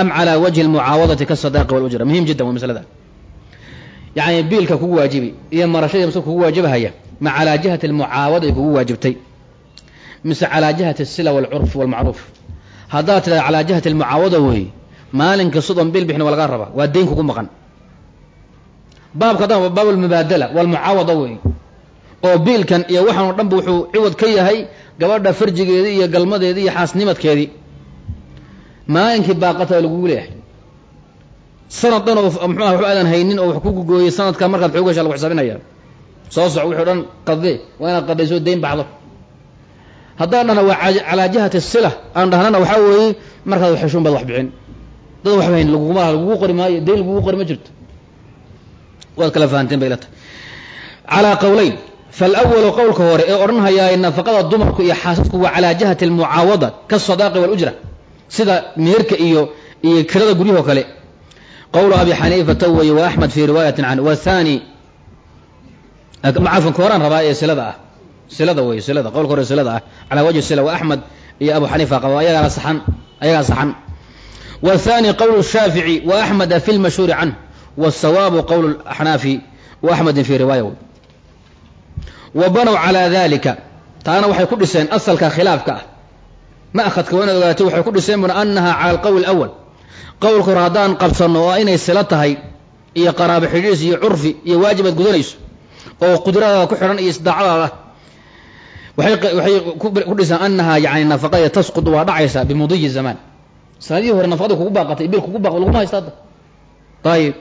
am calى wajhi اlmucaawadati kaالsadaqi wاlujra muhim jiddan wa maslada yani biilka kugu waajibi iyo marashadii mise kugu waajibahaya ma calaa jihati almucaawada ay kugu waajibtay. Mise calaa jihati asila walcurf walmacruuf haddaad tidhahda calaa jihati almucaawada weeye maalinka soddon bil bixin waa laga rabaa waa dayn kugu maqan. Baabka haddana waa baab almubaadala walmucaawada weeye oo biilkan iyo waxaan oo dhanba wuxuu ciwad ka yahay gabadha farjigeedii iyo galmadeedii iyo xaasnimadkeedii. Maalinkii baaqata lagugu leeyahay sanad dhan oo muxuuha waxba aadan haynin oo wax ku gugooyey sanadkaa markaad xoog hesha lagu xisaabinaya soo soc wixi o dhan qadee waa inaad qadayso dayn baxdo. Haddaan dhahna waa calaa jihati sila aan dhahnana waxaa weeye markaad wax baad wax bixin. Dad waxba hayn laguguma lagugu qori maayo dayn lagugu qori ma jirto. Waad kala fahanteen bay ila tahay. Calaa qowleyn faalawalu qowlka hore ee odhanhayaa nafaqada dumarku iyo xaasadku waa calaa jihati almucaawada kasadaaqi walujra sida meherka iyo iyo kirada guryahoo kale qowlu abi xaniifata weye wa axmed fi riwaayatin can wathani cafan kooraan rabaa ee silada ah silada wey silada qowlka hore silada ah calaa wajhi sila wa axmed iyo abu xaniifa qaba ayagaana saxan ayagaa saxan wathani qowlu shaafici wa axmeda fi lmashhuuri canh wasawaabu qowlu axnaafi wa axmedin fi riwaaya wey wa banow calaa dalika taana waxay ku dhiseen asalka khilaafka ah ma'khadka waa inaad ogaato waxay ku dhiseen buna annaha cala alqowl alawal qowlka hore haddaan qabsanno oo inay silo tahay iyo qaraabo xidhiis iyo curfi iyo waajib aad gudanayso oo qudradaada ku xidhan iyo isdaacadaada. Waxay ku dhiseen annaha yani nafaqada tasqud waa dhacaysaa bimudiyi zamaan sanadihii hore nafaqadii kugu baaqatay bil kugu baaq laguma haysta hadda ayib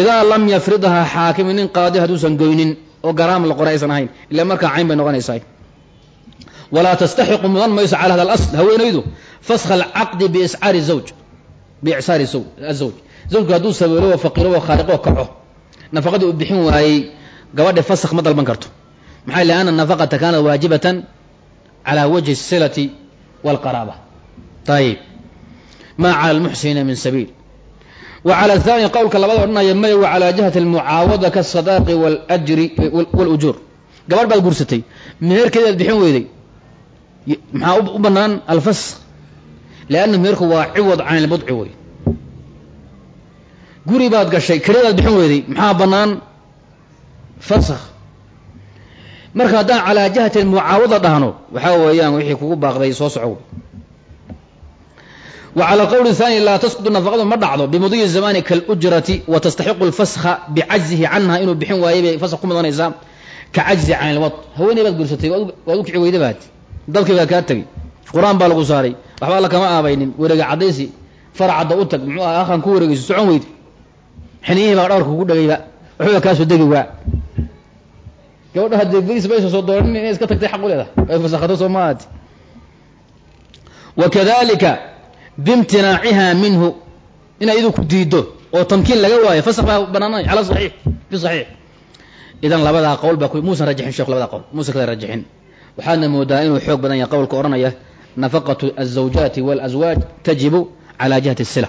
idaa lam yafridhaa xaakimu nin qaadi hadduusan goynin oo garaam la qoray aysan ahayn ila markaa cayn bay noqonaysaa walaa tastaxiqu mudan mayso cala hada alasl haweenaydu faskha alcaqdi biiscaari zawj biicsaari azawj zawjku hadduu saboolo oo faqiiro oo khaaliqoo kaco nafaqadii uu bixin waayey gabadhi fasakh ma dalban karto maxaa li ana nafaqata kaanat waajibatan calaa wajhi silati walqaraaba ayib maa cala almuxsiniina min sabiil wa cala athani qowlka labada odhanaya may wa calaa jihati almucaawada kaasadaaqi waljri walujuur gabadh baad guursatay meherkeedaad bixin weyday maxaa u banaan alfask lianna meherku waa ciwad can ilbudci wey guri baad gashay keradaad bixin weyday maxaa bannaan fasakh marka haddaan calaa jihati almucaawada dhahno waxaa weeyaan wixii kugu baaqday soo soco wa cala qowli thani laa tasqudu nafaqadu ma dhacdo bimudiyi zamani kaalujrati wa tastaxiqu alfaskha bicajzihi canha inuu bixin waayay bay faskh ku mudanaysaa ka cajzi can ilwad haweeney baad guursatay waad u kici weyda baad dadkii baa kaa tegey qur'aan baa lagu saaray. Waxba alla kama aabaynin. Wareega caddaysi faracadda u tag. Muxuu ah ku wareegayso socon weyde xiniyihii baa dhawarka kugu dhagayba. Waxbaa kaasoo degi waa. Gabadha haddee beriis baysa soo dooranin inay iska tagtay xaq u leedahay. Ay fasakhato soo ma wakadalika biimtinaaciha minhu. Inay idu ku diido oo tamkiin laga waayo fasakh baa banaanay cala saxiix fi saxiix. Idan labadaa qowl baa muusan rajixin sheekhu labadaa qowl. Muusan kada rajixin waxaadna moodaa inuu xoog badan yahay qowlka odhanaya nafaqatu alzawjaati walaswaaj tajibu calaa jihati sila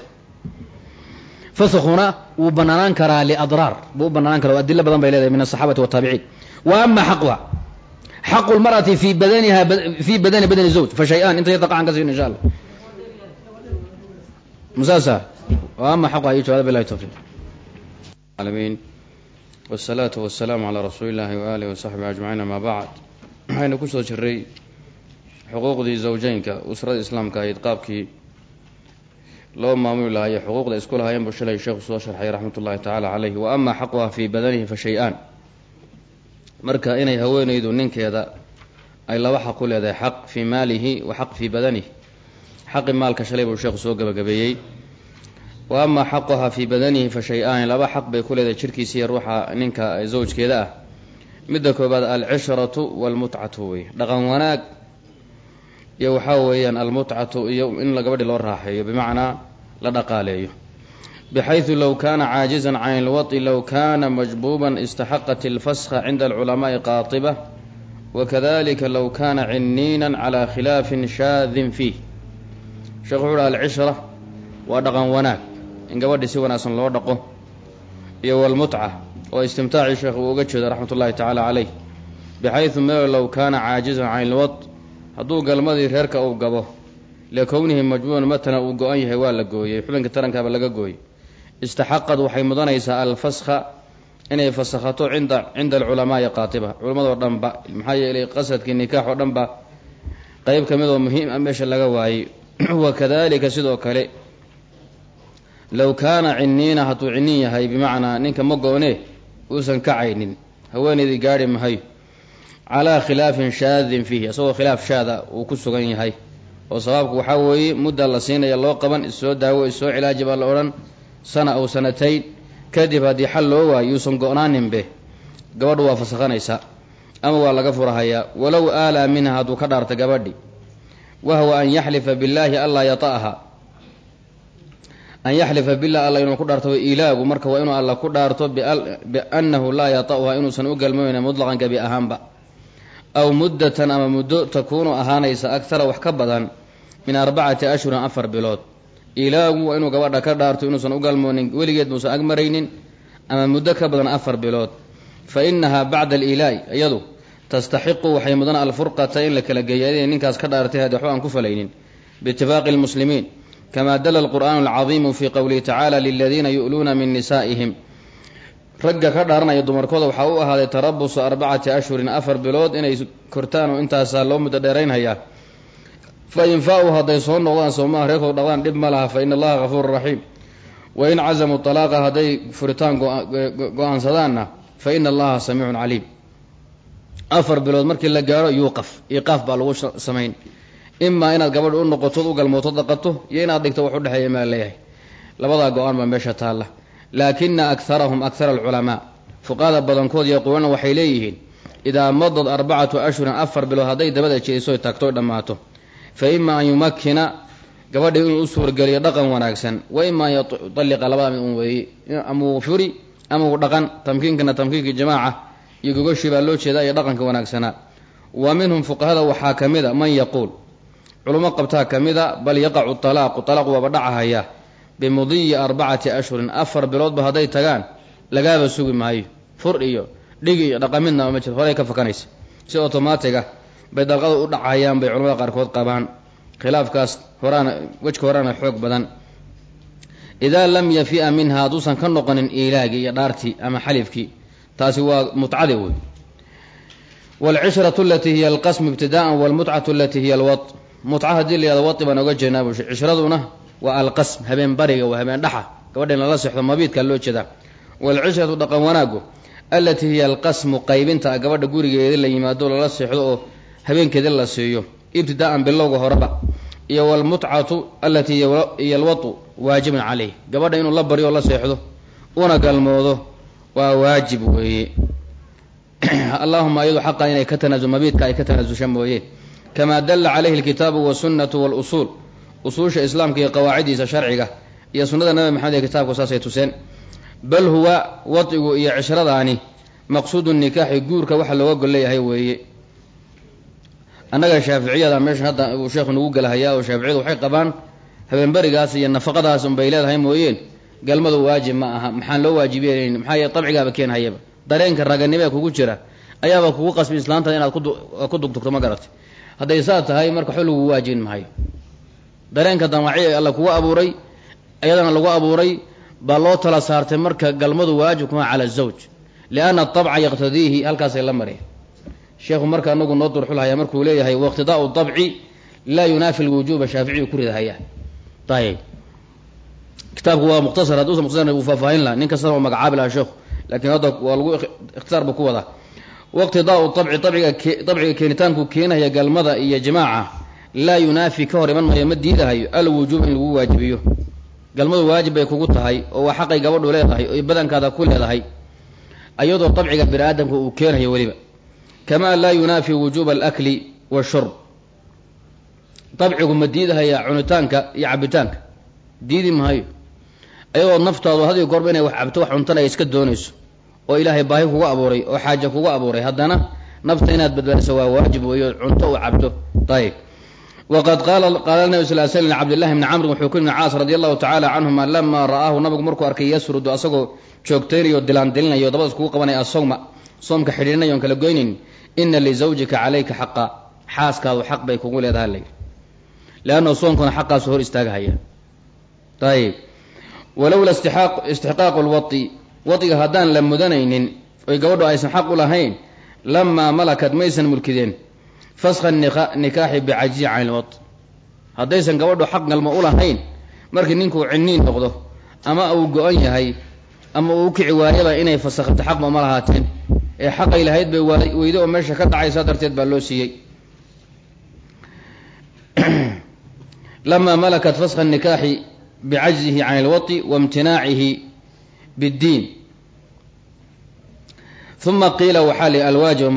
faskuna wuu banaanaan karaa liadraar buu u banaanaan kara adilo badan bay leedahay min asaxaabati wataabiciin wa ama xaquha xaqu lmar'ati fi badaniha fi badani badani zawj fa shay-an inta yada qacan ka siin insha allah musaasa ama xaquha iyo jawaab billahi tawfiq alamin wsalaatu wasalaamu calaa rasuuli llahi waaalihi wasaxbihi ajmaciin amaa bacd waxaynu ku soo jiray xuquuqdii zawjeynka usrada islaamka ahayd qaabkii loo maamuli lahaa iyo xuquuqda isku lahaayeen buu shalay sheekhu soo sharxay raxmat ullahi tacaala caleyh wa ama xaquha fii badanihi fa shay-aan. Marka inay haweenaydu ninkeeda ay laba xaq u leedahay xaq fii maalihi wa xaq fii badanihi. Xaqi maalka shalay buu sheekhu soo gabagabeeyey wa ama xaquha fii badanihi fa shay-aani laba xaq bay ku leedahay jirkiisiiyo ruuxa ninka zawjkeeda ah. Midda koobaad alcishratu waalmutcatu wey. Dhaqan wanaag iyo waxaa weeyaan almutcatu iyo in gabadhi loo raaxeeyo bimacnaa la dhaqaaleeyo bxayثu low kana caajizا can اlwaطi low kana majbuuban istaxaqat اlfaskha cinda alculamaءi qaatiba wakadalika low kana ciniina calى khilaafin shaadin fiih sheekh wuxu uhi alcishra waa dhaqan wanaag in gabadhi si wanaagsan loo dhaqo iyo walmutca oo istimtaacii sheekh uu uga jeedo raxmat ullahi tacaala caleyh bxayثu melo low kana caajizan can اlwaط hadduu galmadii reerka uu gabo likownihi majbuuban matana uu go-an yahay waa la gooyey. Xubinka tarankaaba laga gooyey. Istaxaqad waxay mudanaysaa alfaskha inay fasakhato cinda cinda alculamaai qaatiba. Culammadoo dhanba maxaa yeelay qasadkii nikaax oo dhanba qeyb ka mid oo muhiim ah meesha laga waayey. Wakadalika sidoo kale low kaana ciniina hadduu ciniin yahay bimacnaa ninka ma go-ne uusan kacaynin haweenaydii gaadhi mahayo calaa khilaafin shaadin fiihi isagoo khilaaf shaada uu ku sugan yahay. Oo sabaabku waxaa weeye mudda la siinaya loo qaban issoo daawo issoo cilaaji baa la odhan sana ow sanatayn kadib haddii xal loo waayo yuusan go-naaninbe gabadhu waa fasakhanaysa ama waa laga furahayaa walow aalaa minha hadduu ka dhaarta gabadhi. Wahwa an yaxlifa billaahi anlaa yata'ha an yaxlifa billah alla inuu ku dhaarto ilaagu marka waa inuu alla ku dhaarto biannahu laa yata'uha inuusan u galmooyna mutlaqan gabi ahaanba aw muddatan ama muddo takuunu ahaanaysa agtara wax ka badan min arbacati ashhurin afar bilood ilaagu waa inuu gabadha ka dhaarto inuusan u galmoonin weligeed muusan ag maraynin ama muddo ka badan afar bilood fa inahaa bacda aliilaa'i iyadu tastaxiqu waxay mudan alfurqata in la kala geeya inay ninkaas ka dhaartay hadi waxba aan ku falaynin biitifaaqi almuslimiin kama dala alqur'aanu alcadiimu fii qowlihi tacaala liladiina yu'luuna min nisaa'ihim ragga ka dhaaranaya dumarkooda waxaa u ahaaday tarabusu arbacati ashhurin afar bilood inay kortaan oo intaasaa loo muddo dheeraynhayaa fa in faa-uu hadday soo noqdaan soomaha reerkooda dhaqdaan dhib ma laha fa ina allaha gafuuru raxiim wa in cazamuu talaaqa hadday furitaan go'aansadaanna fa ina allaha samiicun caliim. Afar bilood markii la gaaro yuuqaf iiqaaf baa lagu samayn. Imaa inaad gabadh u noqotood u galmooto daqato iyo inaad dhigto wax u dhexeeya maa leeyahay. Labadaa go'aan baa meesha taalla laakina akarahum akara alculamaa. Fuqahada badankood yaquuluuna waxay leeyihiin idaa madad arbacatu ashhurin afar bilood hadday dabada jeediso tagtoy dhammaato. Fa ima an yumakina gabadhi inuu u suurgeliyo dhaqan wanaagsan. Wa ima an yutalliqa labada mid un weeye ama furi ama dhaqan tamkiinkana tamkiinkii jamaaca iyo gogoshii baa loo jeedaa iyo dhaqanka wanaagsanaa wa minhum fuqahada waxaa ka mid a man yaquul. Culummo qabtaa ka mid a bal yaqacu talaaqu talaaqu waaba dhacahaya bimudiyi arbacati ashhurin afar biloodba hadday tagaan lagaaba sugi maayo fur iyo dhig iyo dhaqamidna ma jir horay ka fakanaysa si otomaatiga bay dalqada u dhacayaan bay culamada qaarkood qabaan khilaafkaas horaana wejka horaana xoog badan idaa lam yafia minha hadduusan ka noqonin iilaagii iyo dhaartii ama xalifkii taasi waa mutcadi wey waalcishratu alatii hiya alqasmu ibtidaa'an waalmutcatu alatii hiya alwad mutca haddii la yihahdo wadi baan oga jeednaa bushi cishraduna waa alqasm habeen bariga waa habeen dhaxa. Gabadha in lala sexdo mabiidkaa loo jeedaa. Waalcishratu dhaqan wanaagu allatii hiya alqasmu qaybinta gabadha gurigeeda la yimaado lala seexdo oo habeenkeeda la siiyo ibtidaa'an bilowga horeba. Iyo waalmutcatu allatii hiya alwadu waajibun caleyh gabadha inuu la baryo la seexdo una galmoodo waa waajib weeye. Allahuma iyadu xaqa inay ka tanaasul mabiidka ay ka tanaasusha mooye kamaa dalla calayhi alkitaabu wasunnatu waalusuul usuusha islaamka iyo qawaaciddiisa sharciga iyo sunnada nabi maxamed ee kitaabku saasay tuseen. Bal huwa wadcigu iyo cishradaani maqsuudu nikaaxi guurka waxa looga gol leeyahay weeye. Annaga shaaficiyada meeshan hadda uu sheekhu nagu gelahayaa oo shaaficiyadu waxay qabaan habeenberigaas iyo nafaqadaas unbay leedahay mooyeen. Galmadu waajib ma aha maxaan loo waajibiyeyn maxaa yee dabcigaaba keenhayaba dareenka raganimo ee kugu jira ayaaba kugu qasbi islaantada inaad ku dugdugto ma garatay. Hadday saa tahay marka xol lagu waajibin mahayo dareenka damaaci ee alla kugu abuuray iyadana lagu abuuray baa loo tala saartay marka galmadu waajib kuma cala zawj lianna atabca yaqtadiihi halkaasay la mareen. Sheekhu marka anagu noo durxulhaya markuu leeyahay waiqtidaau dabci laa yunaafi lwujuuba shaaficiyu ku ridahaya. Ayib kitaabku waa mukhtasar hadduusan mukhtasar uu faahfaahin laha nin kastana waa magacaabi laha sheekhu laakiin hadda waa lagu ikhtisaar buu ku wadaa. Waqtidaau dabci dabciga dabciga keenitaanku keenaya galmada iyo jimaaca laa yunaafi ka hor iman mayo ma diidahayo alwujuub in lagu waajibiyo. Galmadu waajib bay kugu tahay oo waa xaqay gabadhu leedahay oo badankaada ku leedahay ayadoo dabciga bini aadamka uu keenayo weliba. Kamaa laa yunaafi wujuuba alakli washurb dabcigu ma diidahaya cunitaanka iyo cabitaanka diidi mahayo ayadoo naftaadu hadiyo goorba inay wax cabto wax cuntanaya iska doonayso oo ilaahay baahi kugu abuuray oo xaaja kugu abuuray haddana nafta inaad badbaadiso waa waajib weeyo cunto u cabto ayib waqad qaala nabi sal sl cabdillahi bni camrin wuxuu ku ibni caas radi allahu tacaala canhuma lama ra'aahu nabigu markuu arkay yasrudu asagoo joogtaynayo dilaandilinayo dabada iskugu qabanaya asawma soomka xidhiirinayo on kala goynayn ina lizawjika calayka xaqa xaaskaadu xaq bay kugu leedaha layidhi leanna soonkuna xaqaasu hor istaagahaya ayib walowla istixqaaqu lwai wadiga haddaan la mudanaynin oy gabadhu aysan xaq u lahayn lamaa malakat maysan mulkideen faskha nikaaxi bicajizi can ilwad haddaysan gabadhu xaq galmo u lahayn markii ninkuu cinniin noqdo ama uu go-an yahay ama uu kici waayaba inay fasakhato xaqba ma lahaateen. Ee xaqay lahayd bay weydo oo meesha ka dhacay saa darteed baa loo siiyey. Lama malakat faskha nikaaxi bicajzihi can ilwati wa imtinaacihi biddiin uma qiila waxaa li alwaajibu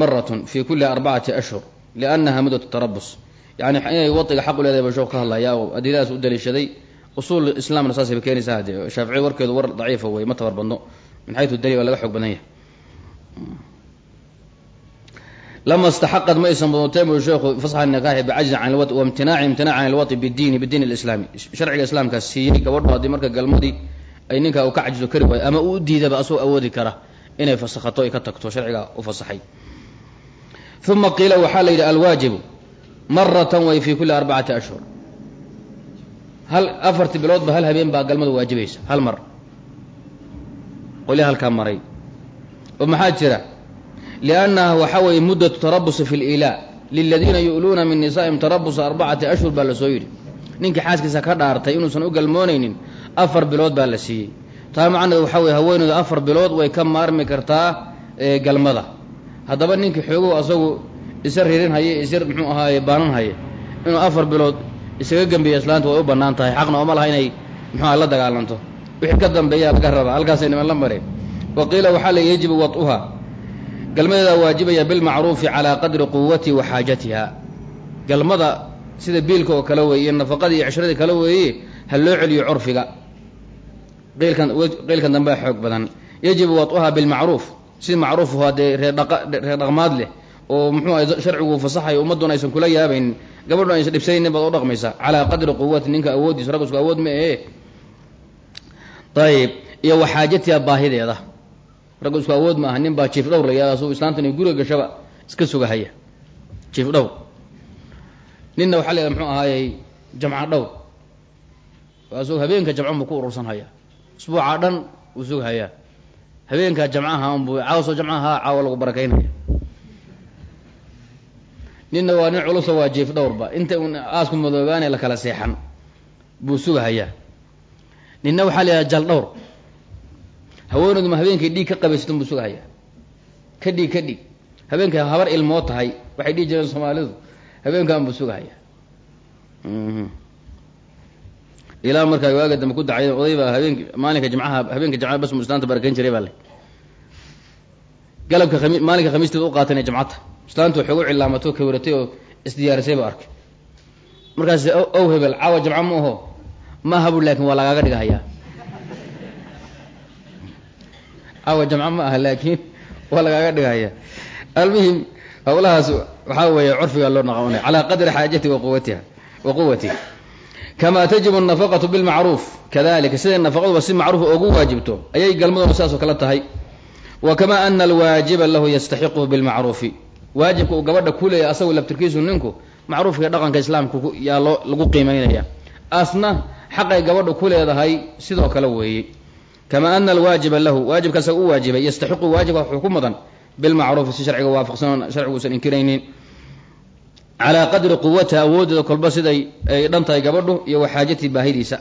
maratun fi kuli arbacati ashhur liannaha muddatu tarabus yani inay wadiga xaq u leedahay ba sheekhu ka hadlaya oo adiladaas u daliishaday usuul islaamna saasay ba keenaysaa haddee shaafici warkeedu war daciifa wey ma tabar badno min xaytu daliil waa laga xoog badan yahay lama istaxaqad ma aysan bu sheekhu fasxa nikaaxi bicajzi can ilwati wa imtinaaci imtinaac can ilwati bidiini bidiin alislaami sharciga islaamkaa siiyey gabadhu haddii marka galmadii ay ninkaa uu ka cajizo kari waayo ama uu diidaba asagoo awoodi kara inay fasakhato ay ka tagto sharciga u fasaxay uma qiila waxaa la yidhi alwaajibu maratan way fi kuli arbacati ashhur. Hal afarti biloodba hal habeen baa galmadu waajibaysa hal mar. Qolya halkaa maray. Oo maxaa jira? Liannaha waxaa weeye muddatu tarabusi fi lilaa liladiina yu'luuna min nisaa'im tarabusa arbacati ashhur baa la soo yidhi. Ninkii xaaskiisa ka dhaartay inuusan u galmoonaynin afar bilood baa la siiyey taa macnaheed waxaa weye haweeneydu afar bilood way ka maarmi kartaa galmada. Haddaba ninkii xoogow asagu isa ririn haye isir muxuu ahaaye baanan haye inuu afar bilood isaga gembiya islaanta way u bannaan tahay. Xaqna ooma laha inay muxuuha la dagaalanto. Wixii ka dambeeyaa laga rabaa halkaasay niman la mareen wa qiila waxaa la yajibu wad'uha galmadeedaa waajibaya bilmacruufi calaa qadri quwati wa xaajatiha. Galmada sida biilka oo kale weeye iyo nafaqadii iyo cishradii kale weeye ha loo celiyo curfiga qiilkan dambea xoog badan. Yajibu wad'uha bilmacruuf. Si macruuf haddee reer dhaqmaad leh oo muxuu aha sharcigu fasaxayo ummadduna aysan kula yaabaynin gabadhuna aysan dhibsanaynin baad u dhaqmaysaa calaa qadri quwati ninka awooddiisa raggu isku awood ma ee ayib iyo waxaajatiha baahideeda. Raggu isku awood ma aha nin baa jiif dhowr la yihahda asuu islaanta inay guriga gashaba iska sugahaya. Jiif dhowr. Ninna waxaa la yidhaha muxuu ahaayey jamca dhowr. Asuu habeenka jamcon buu ku urursan hayaa isbuuca dhan wuu sughayaa habeenkaa jamcaha unbuu caawa soo jamcaha caawa lagu barakaynaya. Ninna waa nin culusa waa jiif dhowrba. Inta un aasku madoobaane la kala seexan buu sugahayaa ninna waxaa la yidhaha jal dhowr. Haweeneyduma habeenkay dhiig ka qabaysatan buu sugahayaa ka dhiig ka dhiig. Habeenkay habar ilmoo tahay. Waxay dhihi jireen soomaalidu. Habeenkan buu sugahayaa ilaa markaa waaga dambe ku dacay oday baa maalinka jimcaha habeenka jimcaha bas mu islaanta barakayn jiray baa le galabka khami maalinka khamiisteeda u qaatanay jamcadta islaantu waxoogu cilaamato kawaratay oo isdiyaarisay baa arkay. Markaas ow hebel caawa jamco ma aho ma aha bu laakin waa lagaaga dhigahayaa. Caawa jamco ma aha laakiin waa lagaaga dhigahayaa. Almuhim hawlahaas waxaa weeye curfigaa loo naqaonaya calaa qadri xaajati wa quwatiha wa quwatiha kamaa tajibu anafaqatu bilmacruuf kadalika siday nafaqaduba si macruuf ogu waajibto ayay galmadooda saasoo kale tahay wa kamaa ana alwaajiba lahu yastaxiquhu bilmacruufi waajibka uu gabadha ku leeyahy asagu labtirkiisu ninku macruufka dhaqanka islaamka yaa loo lagu qiimaynaya asna xaqay gabadhu ku leedahay sidoo kale weeye kamaa ana alwaajiba lahu waajibka asaga u waajibay yastaxiqu waajibka wuxuu ku mudan bilmacruufi si sharciga waafaqsan sharciga inkiraynin calaa qadri quwatiha awoodeeda kolba siday ay dhan tahay gabadhu iyo waxaajatii baahidiisa.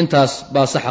Intaas baa saxa